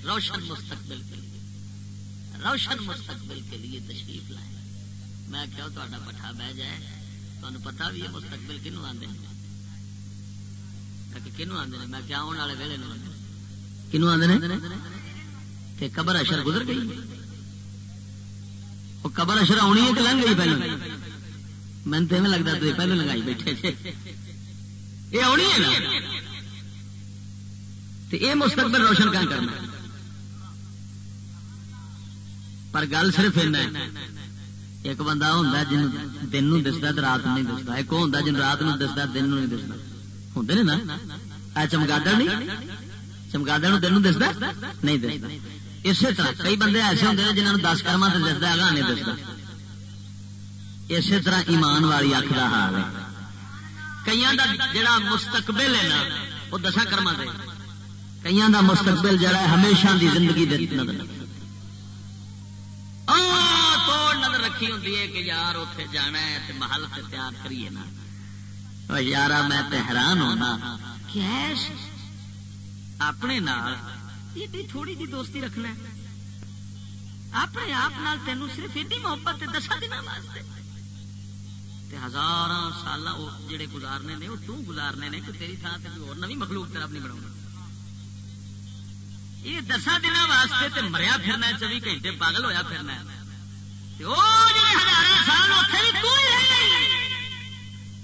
[SPEAKER 1] روشن مستقبل کے لیے۔ روشن مستقبل کے لیے تشریف لائے۔ میں کیا پٹھا بہ جائے۔ تمہیں پتا بھی ہے مستقبل کنو آدھے کنو آدھے میں کیا آنے والے ویلے کنو آدھے قبر اشر گزر گئی۔ وہ قبر اشر آنی ہے کہ لنگ گئی پہلے میں تو لگتا تھی پہلے لگائی بیٹھے یہ آنی ہے نا؟ تو یہ مستقبل روشن کیا کرنا پر گل صرف ہے، ایک بندہ ہوں جن دن دستا تو رات نہیں دستا ایک ہوں جن رات نو دستا دن نہیں دستا ہوں نا؟ چمگادڑ نہیں؟ چمگادڑ دن دستا نہیں دستا اسی طرح کئی بندے ایسے ہوں جنہوں نے دس کرما تو دستا ہے نہیں دستا اسی طرح ایمان والی اکھ کا حال ہے۔ کئی جڑا مستقبل ہے نا، وہ دسا کرما دے۔ کئی کا مستقبل جڑا ہے، ہمیشہ دی زندگی دے نظر توڑ نظر رکھی ہوں کہ یار اتنے جانا ہے تے محل سے تیار کریے نا۔ یار میں حیران ہونا۔ کیش؟ اپنے نال۔ تھوڑی جی دوستی رکھنا اپنے آپ تین صرف ایڈی محبت دسا دن واسطے۔ ہزار سال جڑے گزارنے نے وہ تو گزارنے نے کہ تیری تھان سے اور نوی مخلوق تیرا نہیں بنا یہ دسا دن واسطے تے مریا پھرنا چوبی گھنٹے پاگل ہویا پھرنا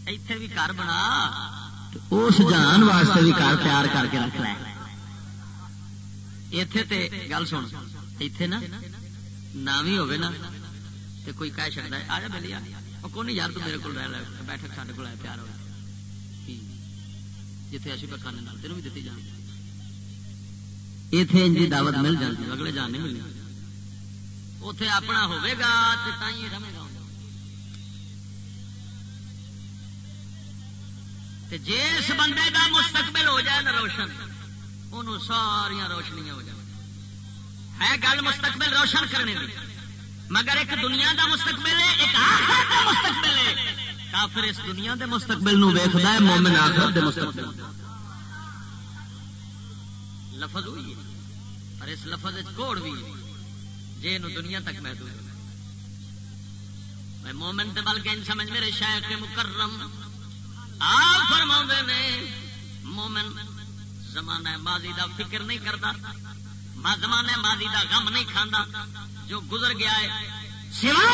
[SPEAKER 1] ایتھے بھی گھر بنا۔ اس جان واسطے بھی گھر تیار کر کے رکھ لے اتے تے گل سن اتے نا نام ہی ہوگی نا، تے کوئی کہہ سکتا ہے، آ جا ملی آ کون یار تو میرے کو بیٹھک سارے کو پیار ہو جتنے اچھی پکانے تینوں بھی دیتی جان اتے ان کی دعوت مل جاتی اگلے جان نہیں ملنی اتے اپنا ہوے جس بندے کا مستقبل ہو جائے نا روشن ان ساریا روشنیاں ہو جائیں ہے گل مستقبل روشن کرنے کی مگر ایک دنیا دا مستقبل ہے، ایک آخر دا مستقبل ہے۔ کافر اس دنیا دے مستقبل نو ویکھدا ہے، مومن آخر دے مستقبل لفظ ہوئی ہے اور اس لفظ وچ کوڑ بھی جے نو دنیا تک محدود میں مومن تے بلکہ ان سمجھ میرے شیخ مکرم۔ آپ فرما نے، مومن زمانہ ماضی دا فکر نہیں کردا کرتا زمانہ ماضی دا غم نہیں کھانا جو گزر گیا ہے، سوا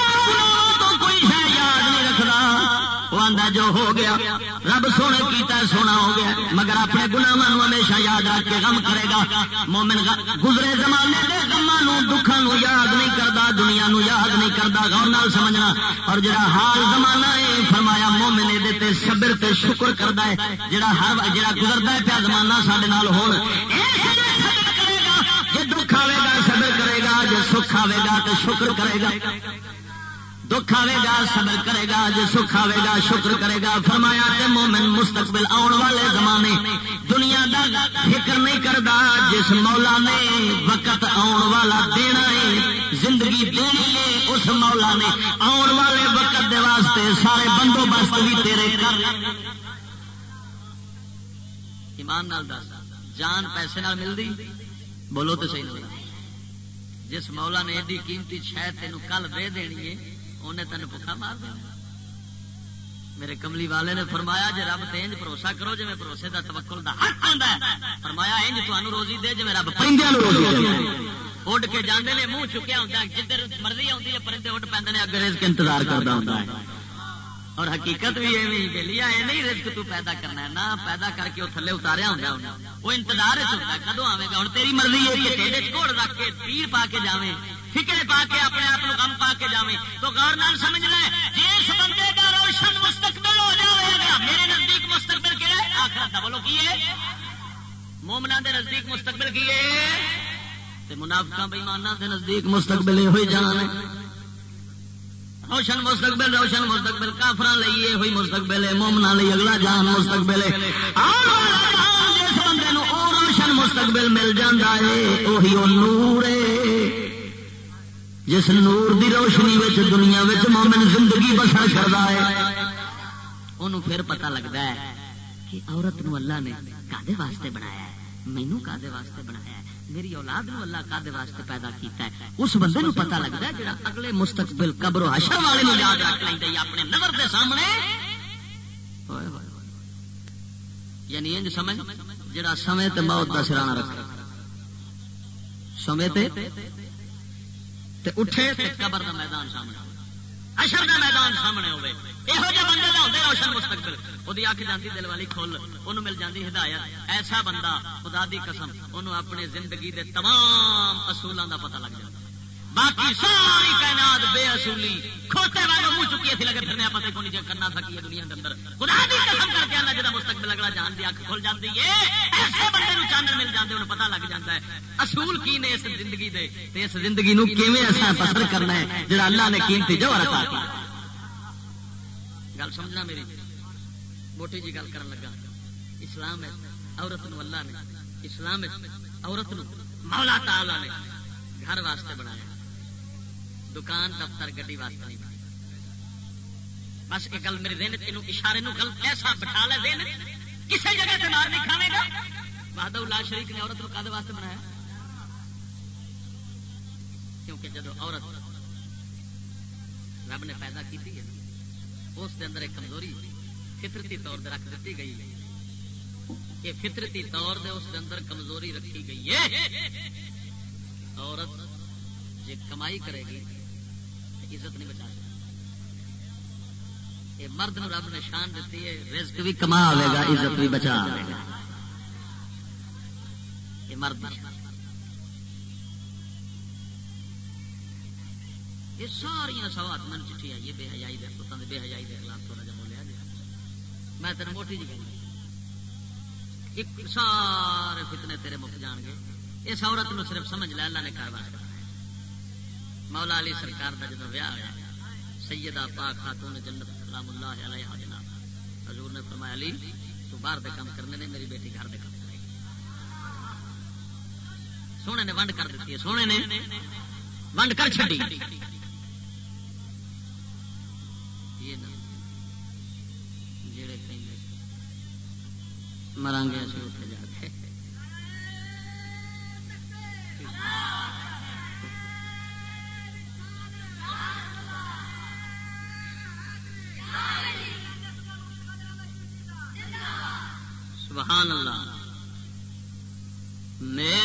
[SPEAKER 1] تو کوئی شہ یاد نہیں رکھتا۔ جو ہو گیا، رب سونے کیتا ہے، سونا ہو گیا۔ مگر اپنے گناواں ہمیشہ یاد رکھ کے غم کرے گا۔ مومن گزرے زمانے کے غماں دکھان یاد نہیں کرتا دنیا نو یاد نہیں کرتا غور نال سمجھنا۔ اور جڑا حال زمانہ ہے، فرمایا مومن یہ صبر تے شکر کرتا ہے۔ جڑا ہر جڑا گزرتا ہے، پیا زمانہ سڈے نال سکھ آئے گا تو شکر کرے گا۔ دکھ آئے گا صبر کرے گا جی سکھ آئے گا شکر کرے گا۔ فرمایا کہ مومن مستقبل آن والے زمانے دنیا دا فکر نہیں کرتا جس مولا نے وقت آن والا دینا ہے، زندگی دینی ہے، اس مولا نے آن والے وقت دے واسطے سارے بندوبست بھی تیرے کر۔ ایمان نال دس۔ جان پیسے نال ملتی بولو تو صحیح نہیں جس مولا نے ایڈی قیمتی شاید تین کل دے دینی ہے انہیں تین بکا مار دینا۔ میرے کملی والے نے فرمایا جی رب تین بھروسہ کرو جی بھروسے کا تبکل کا حق ہے، فرمایا انج تمہیں روزی دے جی رب اڈ کے جانے نے، منہ چکیا ہوتا جدھر مرضی آتی ہے، پرندے اڈ پہ اگریز کے انتظار کرتا ہوتا ہے۔ اور حقیقت بھی یہ یہ نہیں رزق تو پیدا کرنا ہے، نہ پیدا کر کے وہ تھلے اتاریا ہوتا وہ انتظار ہوتا ہے کدو آئے گا ہوں تیری مرضی ہے کہ گھوڑ رکھ کے تیر پا کے جائے فکر پا کے اپنے آپ کو کم پا کے جائے تو گور نال سمجھ لے جس بندے کا روشن مستقبل ہو جائے گا، میرے نزدیک مستقبل کیا ہے؟ آخر بولو کی ہے؟ مومنا دے نزدیک مستقبل کی ہے؟ منافقہ بےمانا دے نزدیک مستقبل ہوئی جانا ہے۔ روشن مستقبل روشن مستقبل کافر لیے ہوئی مستقبل ہے مومنا لی اگلا جان مستقبل ہے۔ جس بندے نو روشن مستقبل مل جاتا ہے وہی وہ نور ہے۔ جس نور دی روشنی وچ دنیا وچ مومن زندگی بسر کرتا ہے۔ انہوں پھر پتہ لگتا ہے کہ عورت نو اللہ نے کدے واسطے بنایا ہے؟ مینو کدے واسطے بنایا ہے؟ میری اولاد نو اللہ کا دے واسطے پیدا کیتا ہے۔ اس بندے نو پتا لگتا ہے جڑا اگلے مستقبل قبر و حشر والے نو یاد رکھ لینا اپنے نظر دے سامنے۔ یعنی انج سمجھ، جڑا سمے تے موت دا سرانا رکھ سمے تے تے اٹھے تے قبر دا میدان سامنے۔ اشر کا میدان سامنے ہوے یہو جہ بندے کا ہوندے روشن مستقبل۔ وہی اکھ جاتی دل والی کھل وہ مل جاتی ہدایت۔ ایسا بندہ خدا دی قسم انہوں اپنے زندگی دے تمام اصولوں دا پتہ لگ جاندا باقی ساری کائنات بے اصولی کھوتے والے منہ چکی تھی، لگے پھرنے پتہ کو نہیں کرنا سکی ہے دنیا کے اندر۔ خدا دی قسم کر کے اللہ جدا مستقبل اگلا جان دی اکھ کھل جاندی ہے، ایسے بندے نو چاندر مل جاندے، انہوں پتہ لگ جاندا ہے۔ اصول کی نے اس زندگی دے؟ تے اس زندگی نو کیویں اساں بسر کرنا ہے، جڑا اللہ نے قیمتی جوہر عطا کیا؟ گل سمجھنا میری؟ موٹی جی گل کرن لگا۔ اسلام ہے، عورت نو اللہ نے، اسلام عورت نو مولا تعالی نے گھر واسطے بنایا۔ دکان، دفتر، گڈی واسطے نہیں بس ایک گل میرے دن تین اشارے نو گل ایسا بٹھا لے دین کسی جگہ سے مار نہیں کھانے گا۔ بہاد اللہ شریف نے عورت کو کد واسطے بنایا؟ کیونکہ جب عورت رب نے پیدا کی تھی اس کے اندر ایک کمزوری فطرتی طور سے رکھ دیتی گئی یہ فطرتی طور سے اس کے اندر کمزوری رکھی گئی ہے۔ عورت جی کمائی کرے گی عزت نہیں بچا سکتی یہ مرد نو رب نے شان دیتی ہے، رزق بھی کما لے گا، عزت بھی بچا لے گا۔ یہ مرد یہ ساری سوات من چٹھی آئی بے حجائی دے پتوں بے حجائی دے خلاف تھوڑا جا بولیا جی میں تین موٹی جی گل ہاں۔ سارے فتنے تیرے مک جان گے۔ اس عورت نو صرف سمجھ لے، اللہ نے کاروبار مولا علی سرکار کا جب ویاہ ہوا سیدہ پاک خاتون جنت سلام اللہ علیہ جناب۔ حضور نے فرمایا، علی، تو باہر دے کام کرنے نے، میری بیٹی گھر دے کام کرے سونے نے ونڈ کر دیتی ہے، سونے نے ونڈ کر چڑی جڑے مرانگے اسی اتنے جا کے سبحان اللہ میرے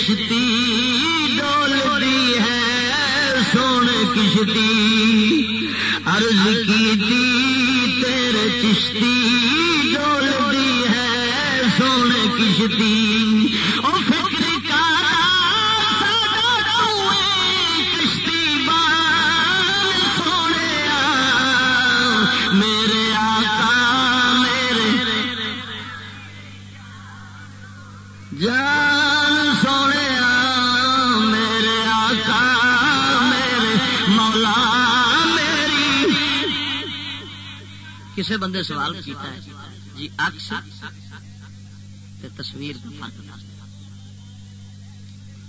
[SPEAKER 1] کشتی ڈولتی ہے سونے کشتی۔ عرض کی تیرے چشتی ڈولتی ہے سونے کشتی۔ کسی بندے سوال کیتا ہے۔ جی اکس تصویر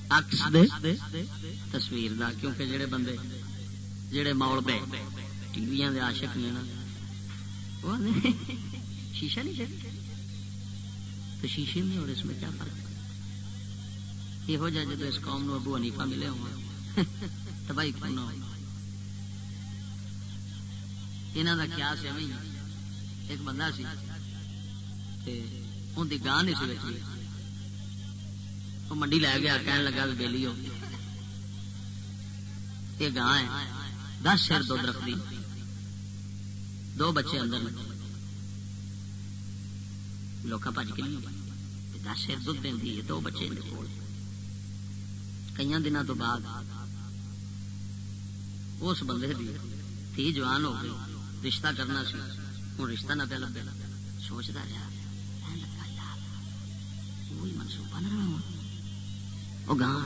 [SPEAKER 1] اکس دے۔ تصویر دا، کیونکہ جڑے بندے، جڑے مول بے، ٹی وی دے عاشق نے نا شیشہ نہیں چاہیے تو شیشے میں اور اس میں کیا فرق؟ یہ ہو جائے جب اس قوم نو ابو حنیفہ ملے ہوں۔ تباہی کون ہو؟ یہاں کا کیا سے ایک بندہ سی ان کی گاہ نہیں سی بچی وہ منڈی لے گیا کہنے لگا کہ بیلی ہو۔ یہ گاہ ہے۔ دس سر دھد رکھتی دو بچے اندر لوکا پج کے نہیں دس سر دھد دینی ہے، دو بچے کئی دنوں تو بعد اس بندے کی تھی جوان ہو گئی، رشتہ کرنا سی۔ ہوں رشتہ نہ پہ لگے سوچتا رہا منصوبہ نہ وہ گاں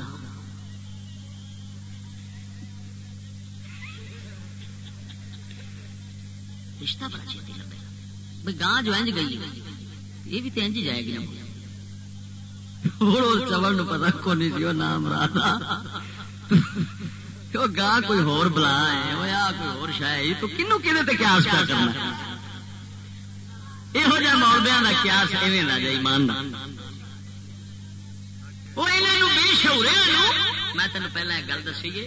[SPEAKER 1] رشتہ بڑا چھتی لگے بھائی گاں جو انج گئی یہ بھی تو جائے گی چبل پتا کون سی نام رہا گاہ کوئی ہور بلا ہے کوئی ہور شاید تو کنو کہ قیاس کرنا یہو جہ مولبیا کا قیاس ایویں نہ جائے ایمان وہ بے شعور میں تین پہلے ایک گل دسی ہے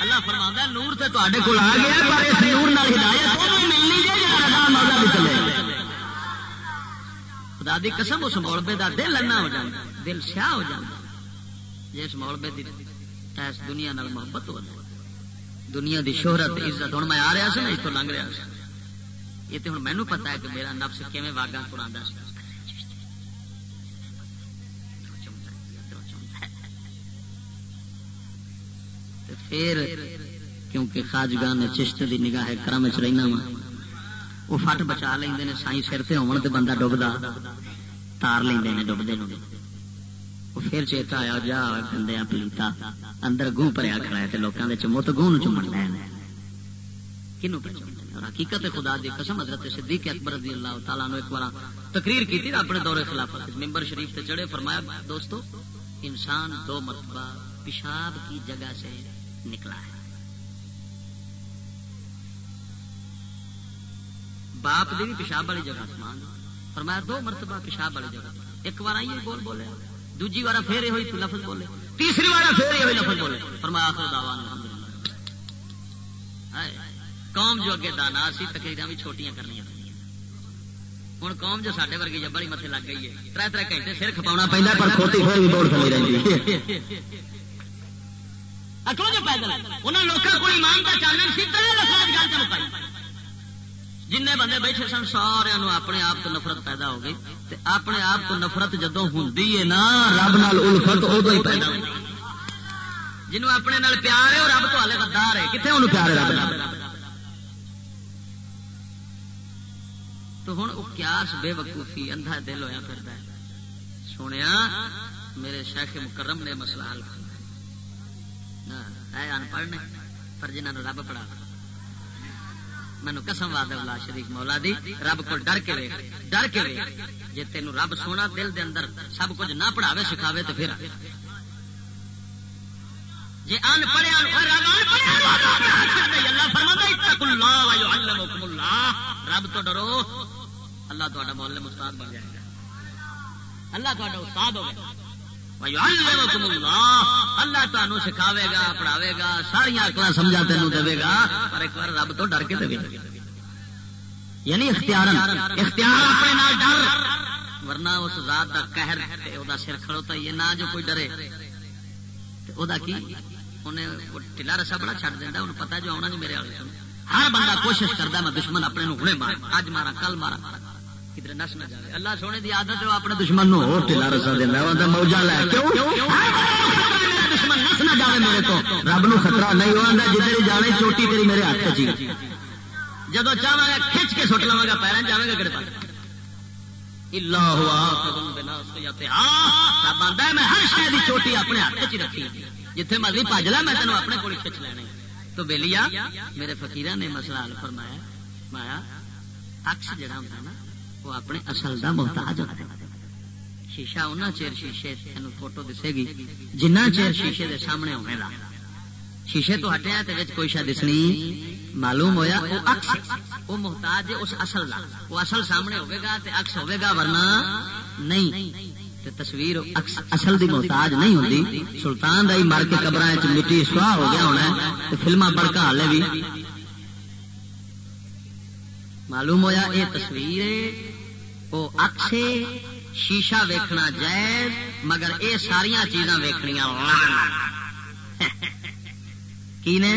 [SPEAKER 1] اللہ نور تے کول آ گیا پر اس نور نال ہدایت ملنی خدا دی قسم اس مولبے دا دل انا ہو جاتا دل سیاہ ہو جاتا جس مولبے دی اس دنیا نال محبت ہو جائے دنیا دی شہرت عزت، ہوں میں آ رہا سا اتوں لنگ رہا سا۔ یہ تو ہوں مینو پتا ہے کہ میرا نفس کیون واگا قرآن پھر کیونکہ خاجگان نے چشت دی نگاہ کرم چ رہنا وا، وہ فٹ بچا لیں سائی سر سے ہو بندہ ڈبدا تار لیں ڈبتے وہ پھر چیتا آیا جا گندیا پلیتا اندر گوں پریا کھڑا ہے لوگوں کے چمت گوں چمن لے کنو پہ اور حقیقت خدا دی قسم حضرت صدیق اکبر رضی اللہ تعالیٰ نے ایک بار تقریر کی تھی اپنے دور خلاف ممبر شریف سے چڑھے فرمایا دوستو انسان دو مرتبہ پیشاب کی جگہ سے نکلا ہے باپ دی بھی پیشاب والی جگہ سمان فرمایا دو مرتبہ پیشاب والی جگہ ایک بار آئیے بول بولے دوجی بار پھر یہ لفظ بولے، تیسری بار پھر یہ لفظ بولے۔ فرمایا، آخر دعوان قوم جو اگے دانا سی تقریر بھی چھوٹیاں کرنی ہوں قوم جو سارے ورگی جبڑی متے لگ گئی ہے تر تر گھنٹے سر کھپا پہلے پر کھوتی پھر بھی دوڑ کھڑی رہی انہوں لوگوں کو ایمان کا چانن سی لفاظ گل چ مکائی۔ جن بندے بیٹھے سن سارے اپنے آپ تو نفرت پیدا ہو گئی۔ تے اپنے آپ تو نفرت جدو ہوں نا، رب نال الفت ادو ہی پیدا ہو جنوب اپنے نال پیار ہے رب تو ہالے غدار ہے۔ کتنے انہوں پیار ہے رب نال؟ تو ہوں وہ کیاس بے وقوفی اندھا دل ہوا پھر سونے میرے شیخ مکرم نے مسئلہ حل کرنا ہے ان پڑھ نے، پر جنہوں رب پڑھا۔ مینو قسم واد اللہ شریف مولا دی، رب کو ڈر کے وے ڈر کے وے جی تین رب سونا دل دے اندر سب کچھ نہ پڑھاوے، سکھاوے تو پھر۔ جی ان پڑھیا رب تو ڈرو، اللہ تا محلے استاد بن جائے گا۔ اللہ تا استاد ہوگا اللہ تمہوں سکھاوے گا، پڑھاوے گا ساریا اکلا سمجھا تینوں دے گا، پر ایک بار رب تو ڈر کے دے یعنی اختیار اختیار اپنے نال ڈر، ورنہ اس ذات کا قہر او دا سر کھڑوتا یہ نہ جو کوئی ڈرے۔ او دا کی؟ انہیں ٹلا رسا بڑا چڑھ دینا انہیں پتا جو آنا نہیں جی میرے والے ہر بندہ کوشش کرتا میں دشمن اپنے نو ہوں مارا اج مارا کل مارا کدھر نس نہ جائے اللہ سونے کی آدت ہے اپنے دشمن نو اور ٹلا رسا دینا موجہ لے کیوں؟ دشمن نس نہ جائے میرے تو۔ رب نو خطرہ نہیں ہوا جدھر جانے چوٹی تیری میرے ہاتھ چی۔ جب چاہا گا، کھچ کے سٹ لوا گا پیروں جائے گا کہڑے پاس۔ میں ہر شہر کی چوٹی اپنے ہاتھ چ رکھی۔ جتنے مرضی پج لا، میں تینوں اپنے کول کھچ لینے۔ تو بہلی میرے فقیر نے مسئلہ حل فرمایا۔ مایا اکس جڑا ہوتا نا وہ اپنے اصل کا محتاج ہوتا ہے شیشہ انہیں چیر شیشے تین فوٹو دسے گی۔ جنہ چیر شیشے دے سامنے ہونے گا۔ شیشے تو ہٹیا تو کوئی شاید دسنی معلوم ہویا وہ اکس وہ محتاج ہے اس اصل کا وہ اصل سامنے ہوئے گا تے اکس ہوئے گا ورنہ نہیں۔ تے تصویر اصل دی محتاج نہیں ہوتی سلطان دائی مر کے قبر مٹی سواہ ہو گیا ہونا تو فلما بڑکا ہالے بھی۔ معلوم ہویا یہ تصویر وہ اکس شیشہ ویکھنا جائز مگر اے ساریا چیزاں ویکھنیاں کی نے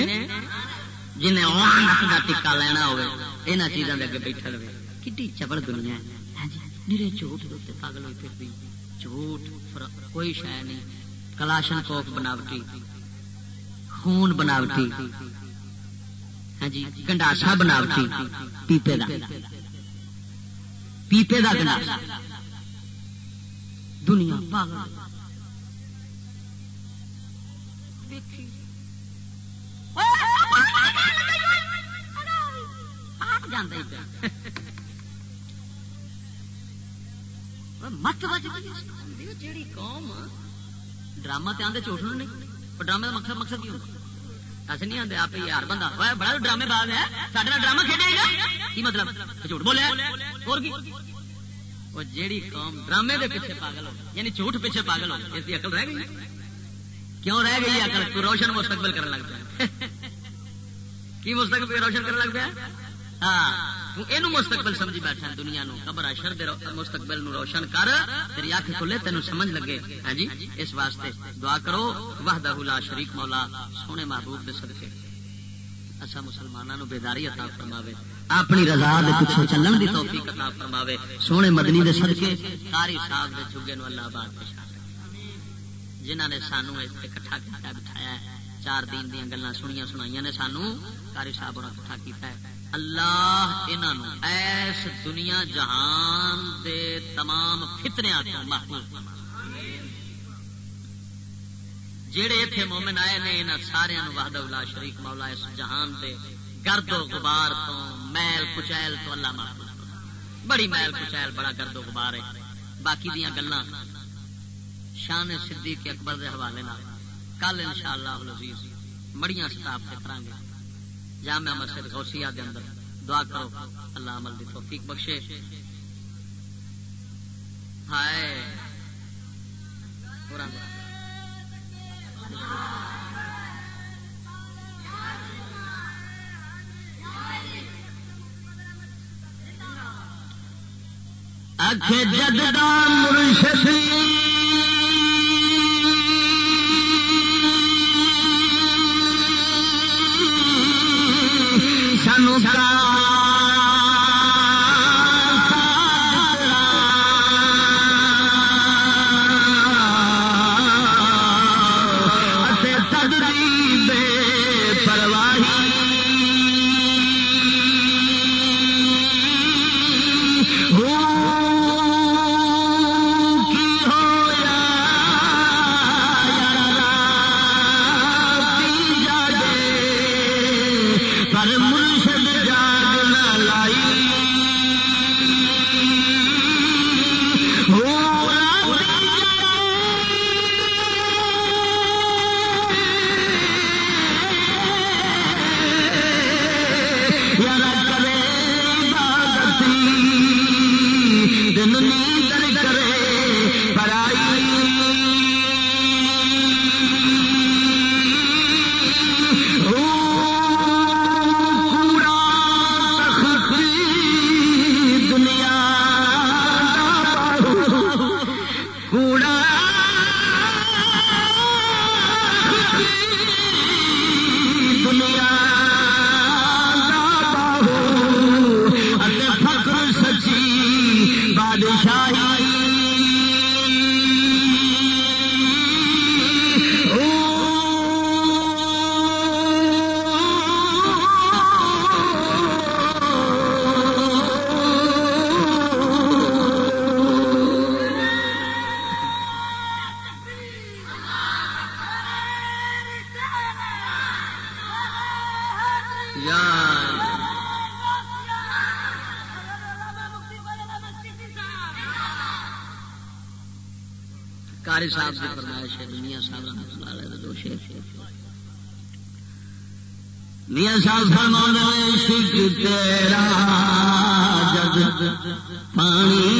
[SPEAKER 1] جنہیں لانت کا ٹکا لینا ہوئے یہاں چیزوں کے اگے بیٹھا رہے کھی چبڑ دنیا ہاں جی، میرے جھوٹ پاگل ہوئی پھر جھوٹ کوئی شہ نہیں۔ کلاشن کوف بناوٹی۔ خون بناوٹی۔ ہاں جی گنڈاسا بناوٹی۔ پیپے کا پیپے کا گنڈاسا دنیا مت جیڑی قوم ڈرامہ تے آدھے چوٹ نہیں ڈرامے کا مقصد مقصد کی ایسے نہیں آتے آپ یار بندہ۔ بڑا ڈرامے باز ہے۔ سارے ڈرامہ کھیلے گا؟ کی مطلب؟ جھوٹ بولے۔ اور کی؟ وہ جیڑی قوم ڈرامے دے پیچھے پاگل ہو یعنی جھوٹ پیچھے پاگل ہو اس کی عقل رہ گئی؟ کیوں رہ گئی عقل؟ تو روشن مستقبل کرنے لگ پیا۔ کی مستقبل روشن کرنے لگ پیا؟ ہاں۔ یہ مستقبل سمجھی بیٹھا دنیا نو قبر اشر مستقبل نو روشن کر تیری اکھ کھلے تینوں سمجھ لگے ہاں جی اس واسطے دعا کرو وحدہ لا شریک مولا سونے محبوب دے صدقے اچھا مسلمانوں بیداری عطا فرماوے اپنی رضا دے پیچھے چلن دی توفیق عطا فرماوے سونے مدنی دے صدقے قاری صاحب دے چگے نو اللہ آباد جنہاں نے سانو اکٹھا کیتا بٹھایا ہے چار دین دیا گلا سنیا سنائی نے سانو قاری صاحب اور اکٹھا کیتا ہے۔ اللہ انہوں ایس دنیا جہان دے تمام فتنیا تو محفوظ جڑے اتنے مومن آئے نے ان سارے وحد اللہ شریف مولا اس جہان دے گرد و غبار تو میل کچیل تو اللہ محفوظ بڑی میل کچیل، بڑا گرد و غبار ہے۔ باقی دیا گلا شان صدیق اکبر دے حوالے نال۔ کل ان شاء اللہ مڑیاں سٹاپ سے کریں گے جامع مسجد غوثیہ دے اندر دعا کرو، اللہ عمل دی توفیق بخشے۔ ہائے۔ اکھ جدہ مرشدی سلام قاری صاحب کی فرمائش ہے میاں صاحب اللہ دو شیر میاں صاحب فرما عشق تیرا جگ، پانی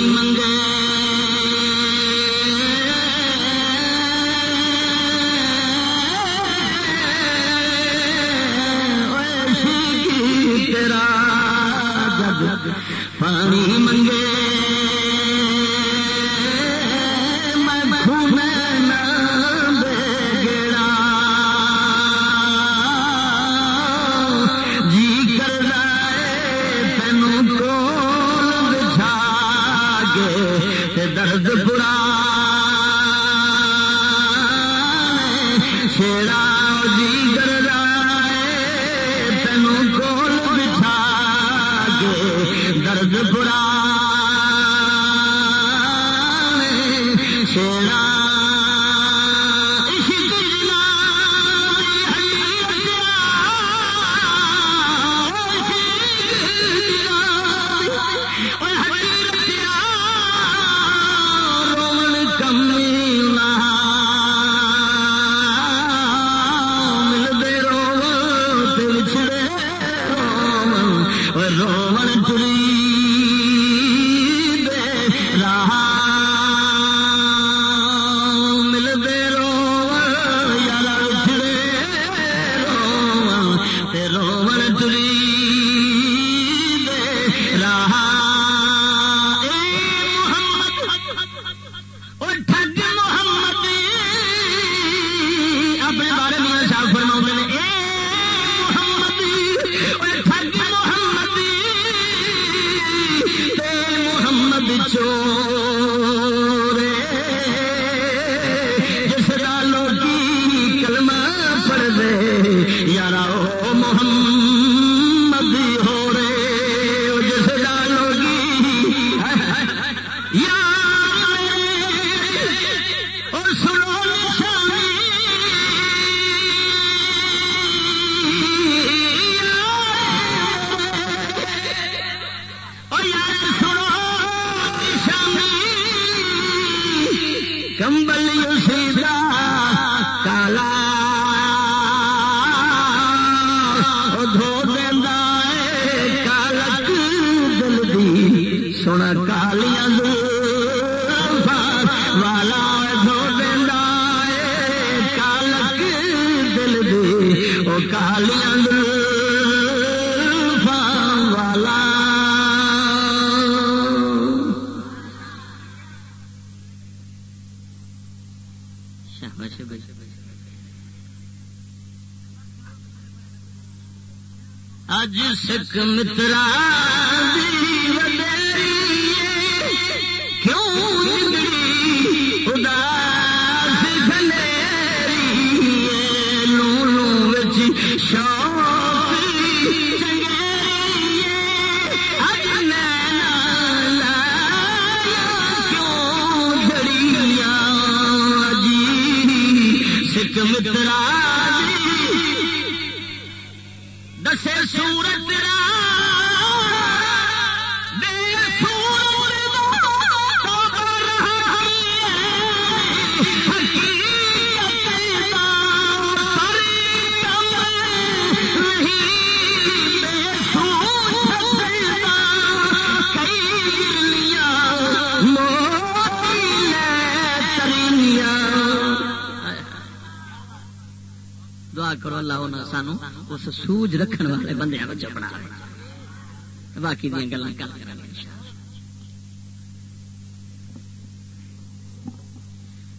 [SPEAKER 1] باقی دیا گلا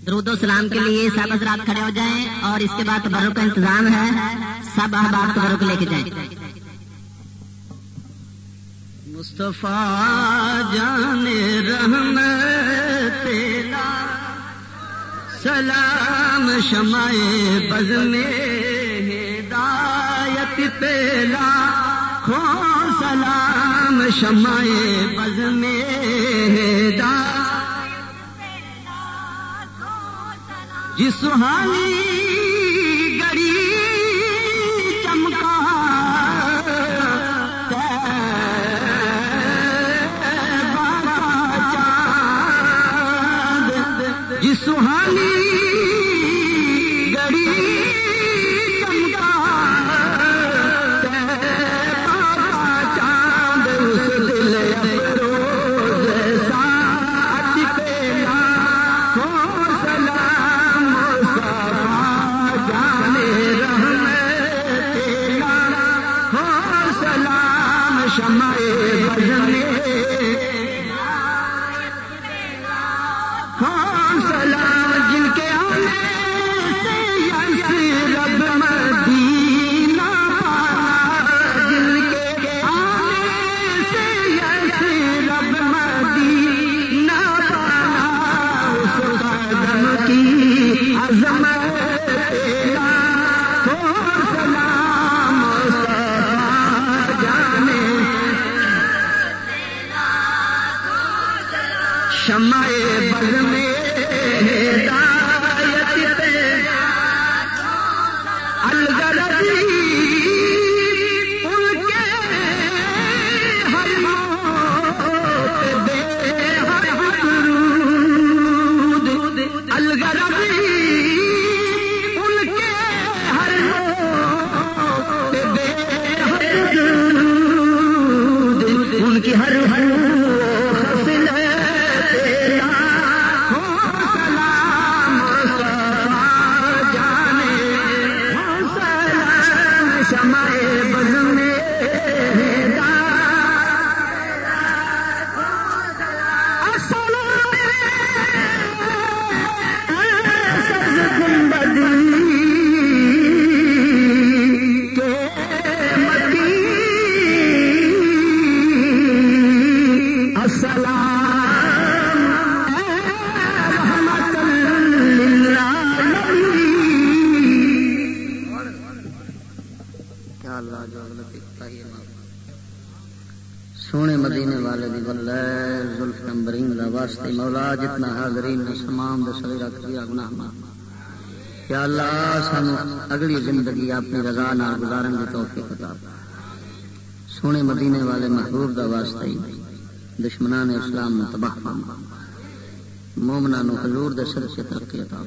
[SPEAKER 1] درود و سلام کے لیے سب حضرات کھڑے ہو جائیں اور اس کے بعد بروں کا انتظام ہے۔ سب احباب بروں کو لے کے جائیں۔ مصطفیٰ جان رحم تیلا سلام شمائے بز میں پیلا کھو سلام شمع بز میں جس سہانی گڑی چمکا بابا چاند۔ جس سہانی اپنی رضا نہ گزارن کی توفیق عطا سونے مدینے والے محبوب کا واسطہ ہی دشمنان اسلام تباہ مومنا نو حضور دے سر سے ترقی عطا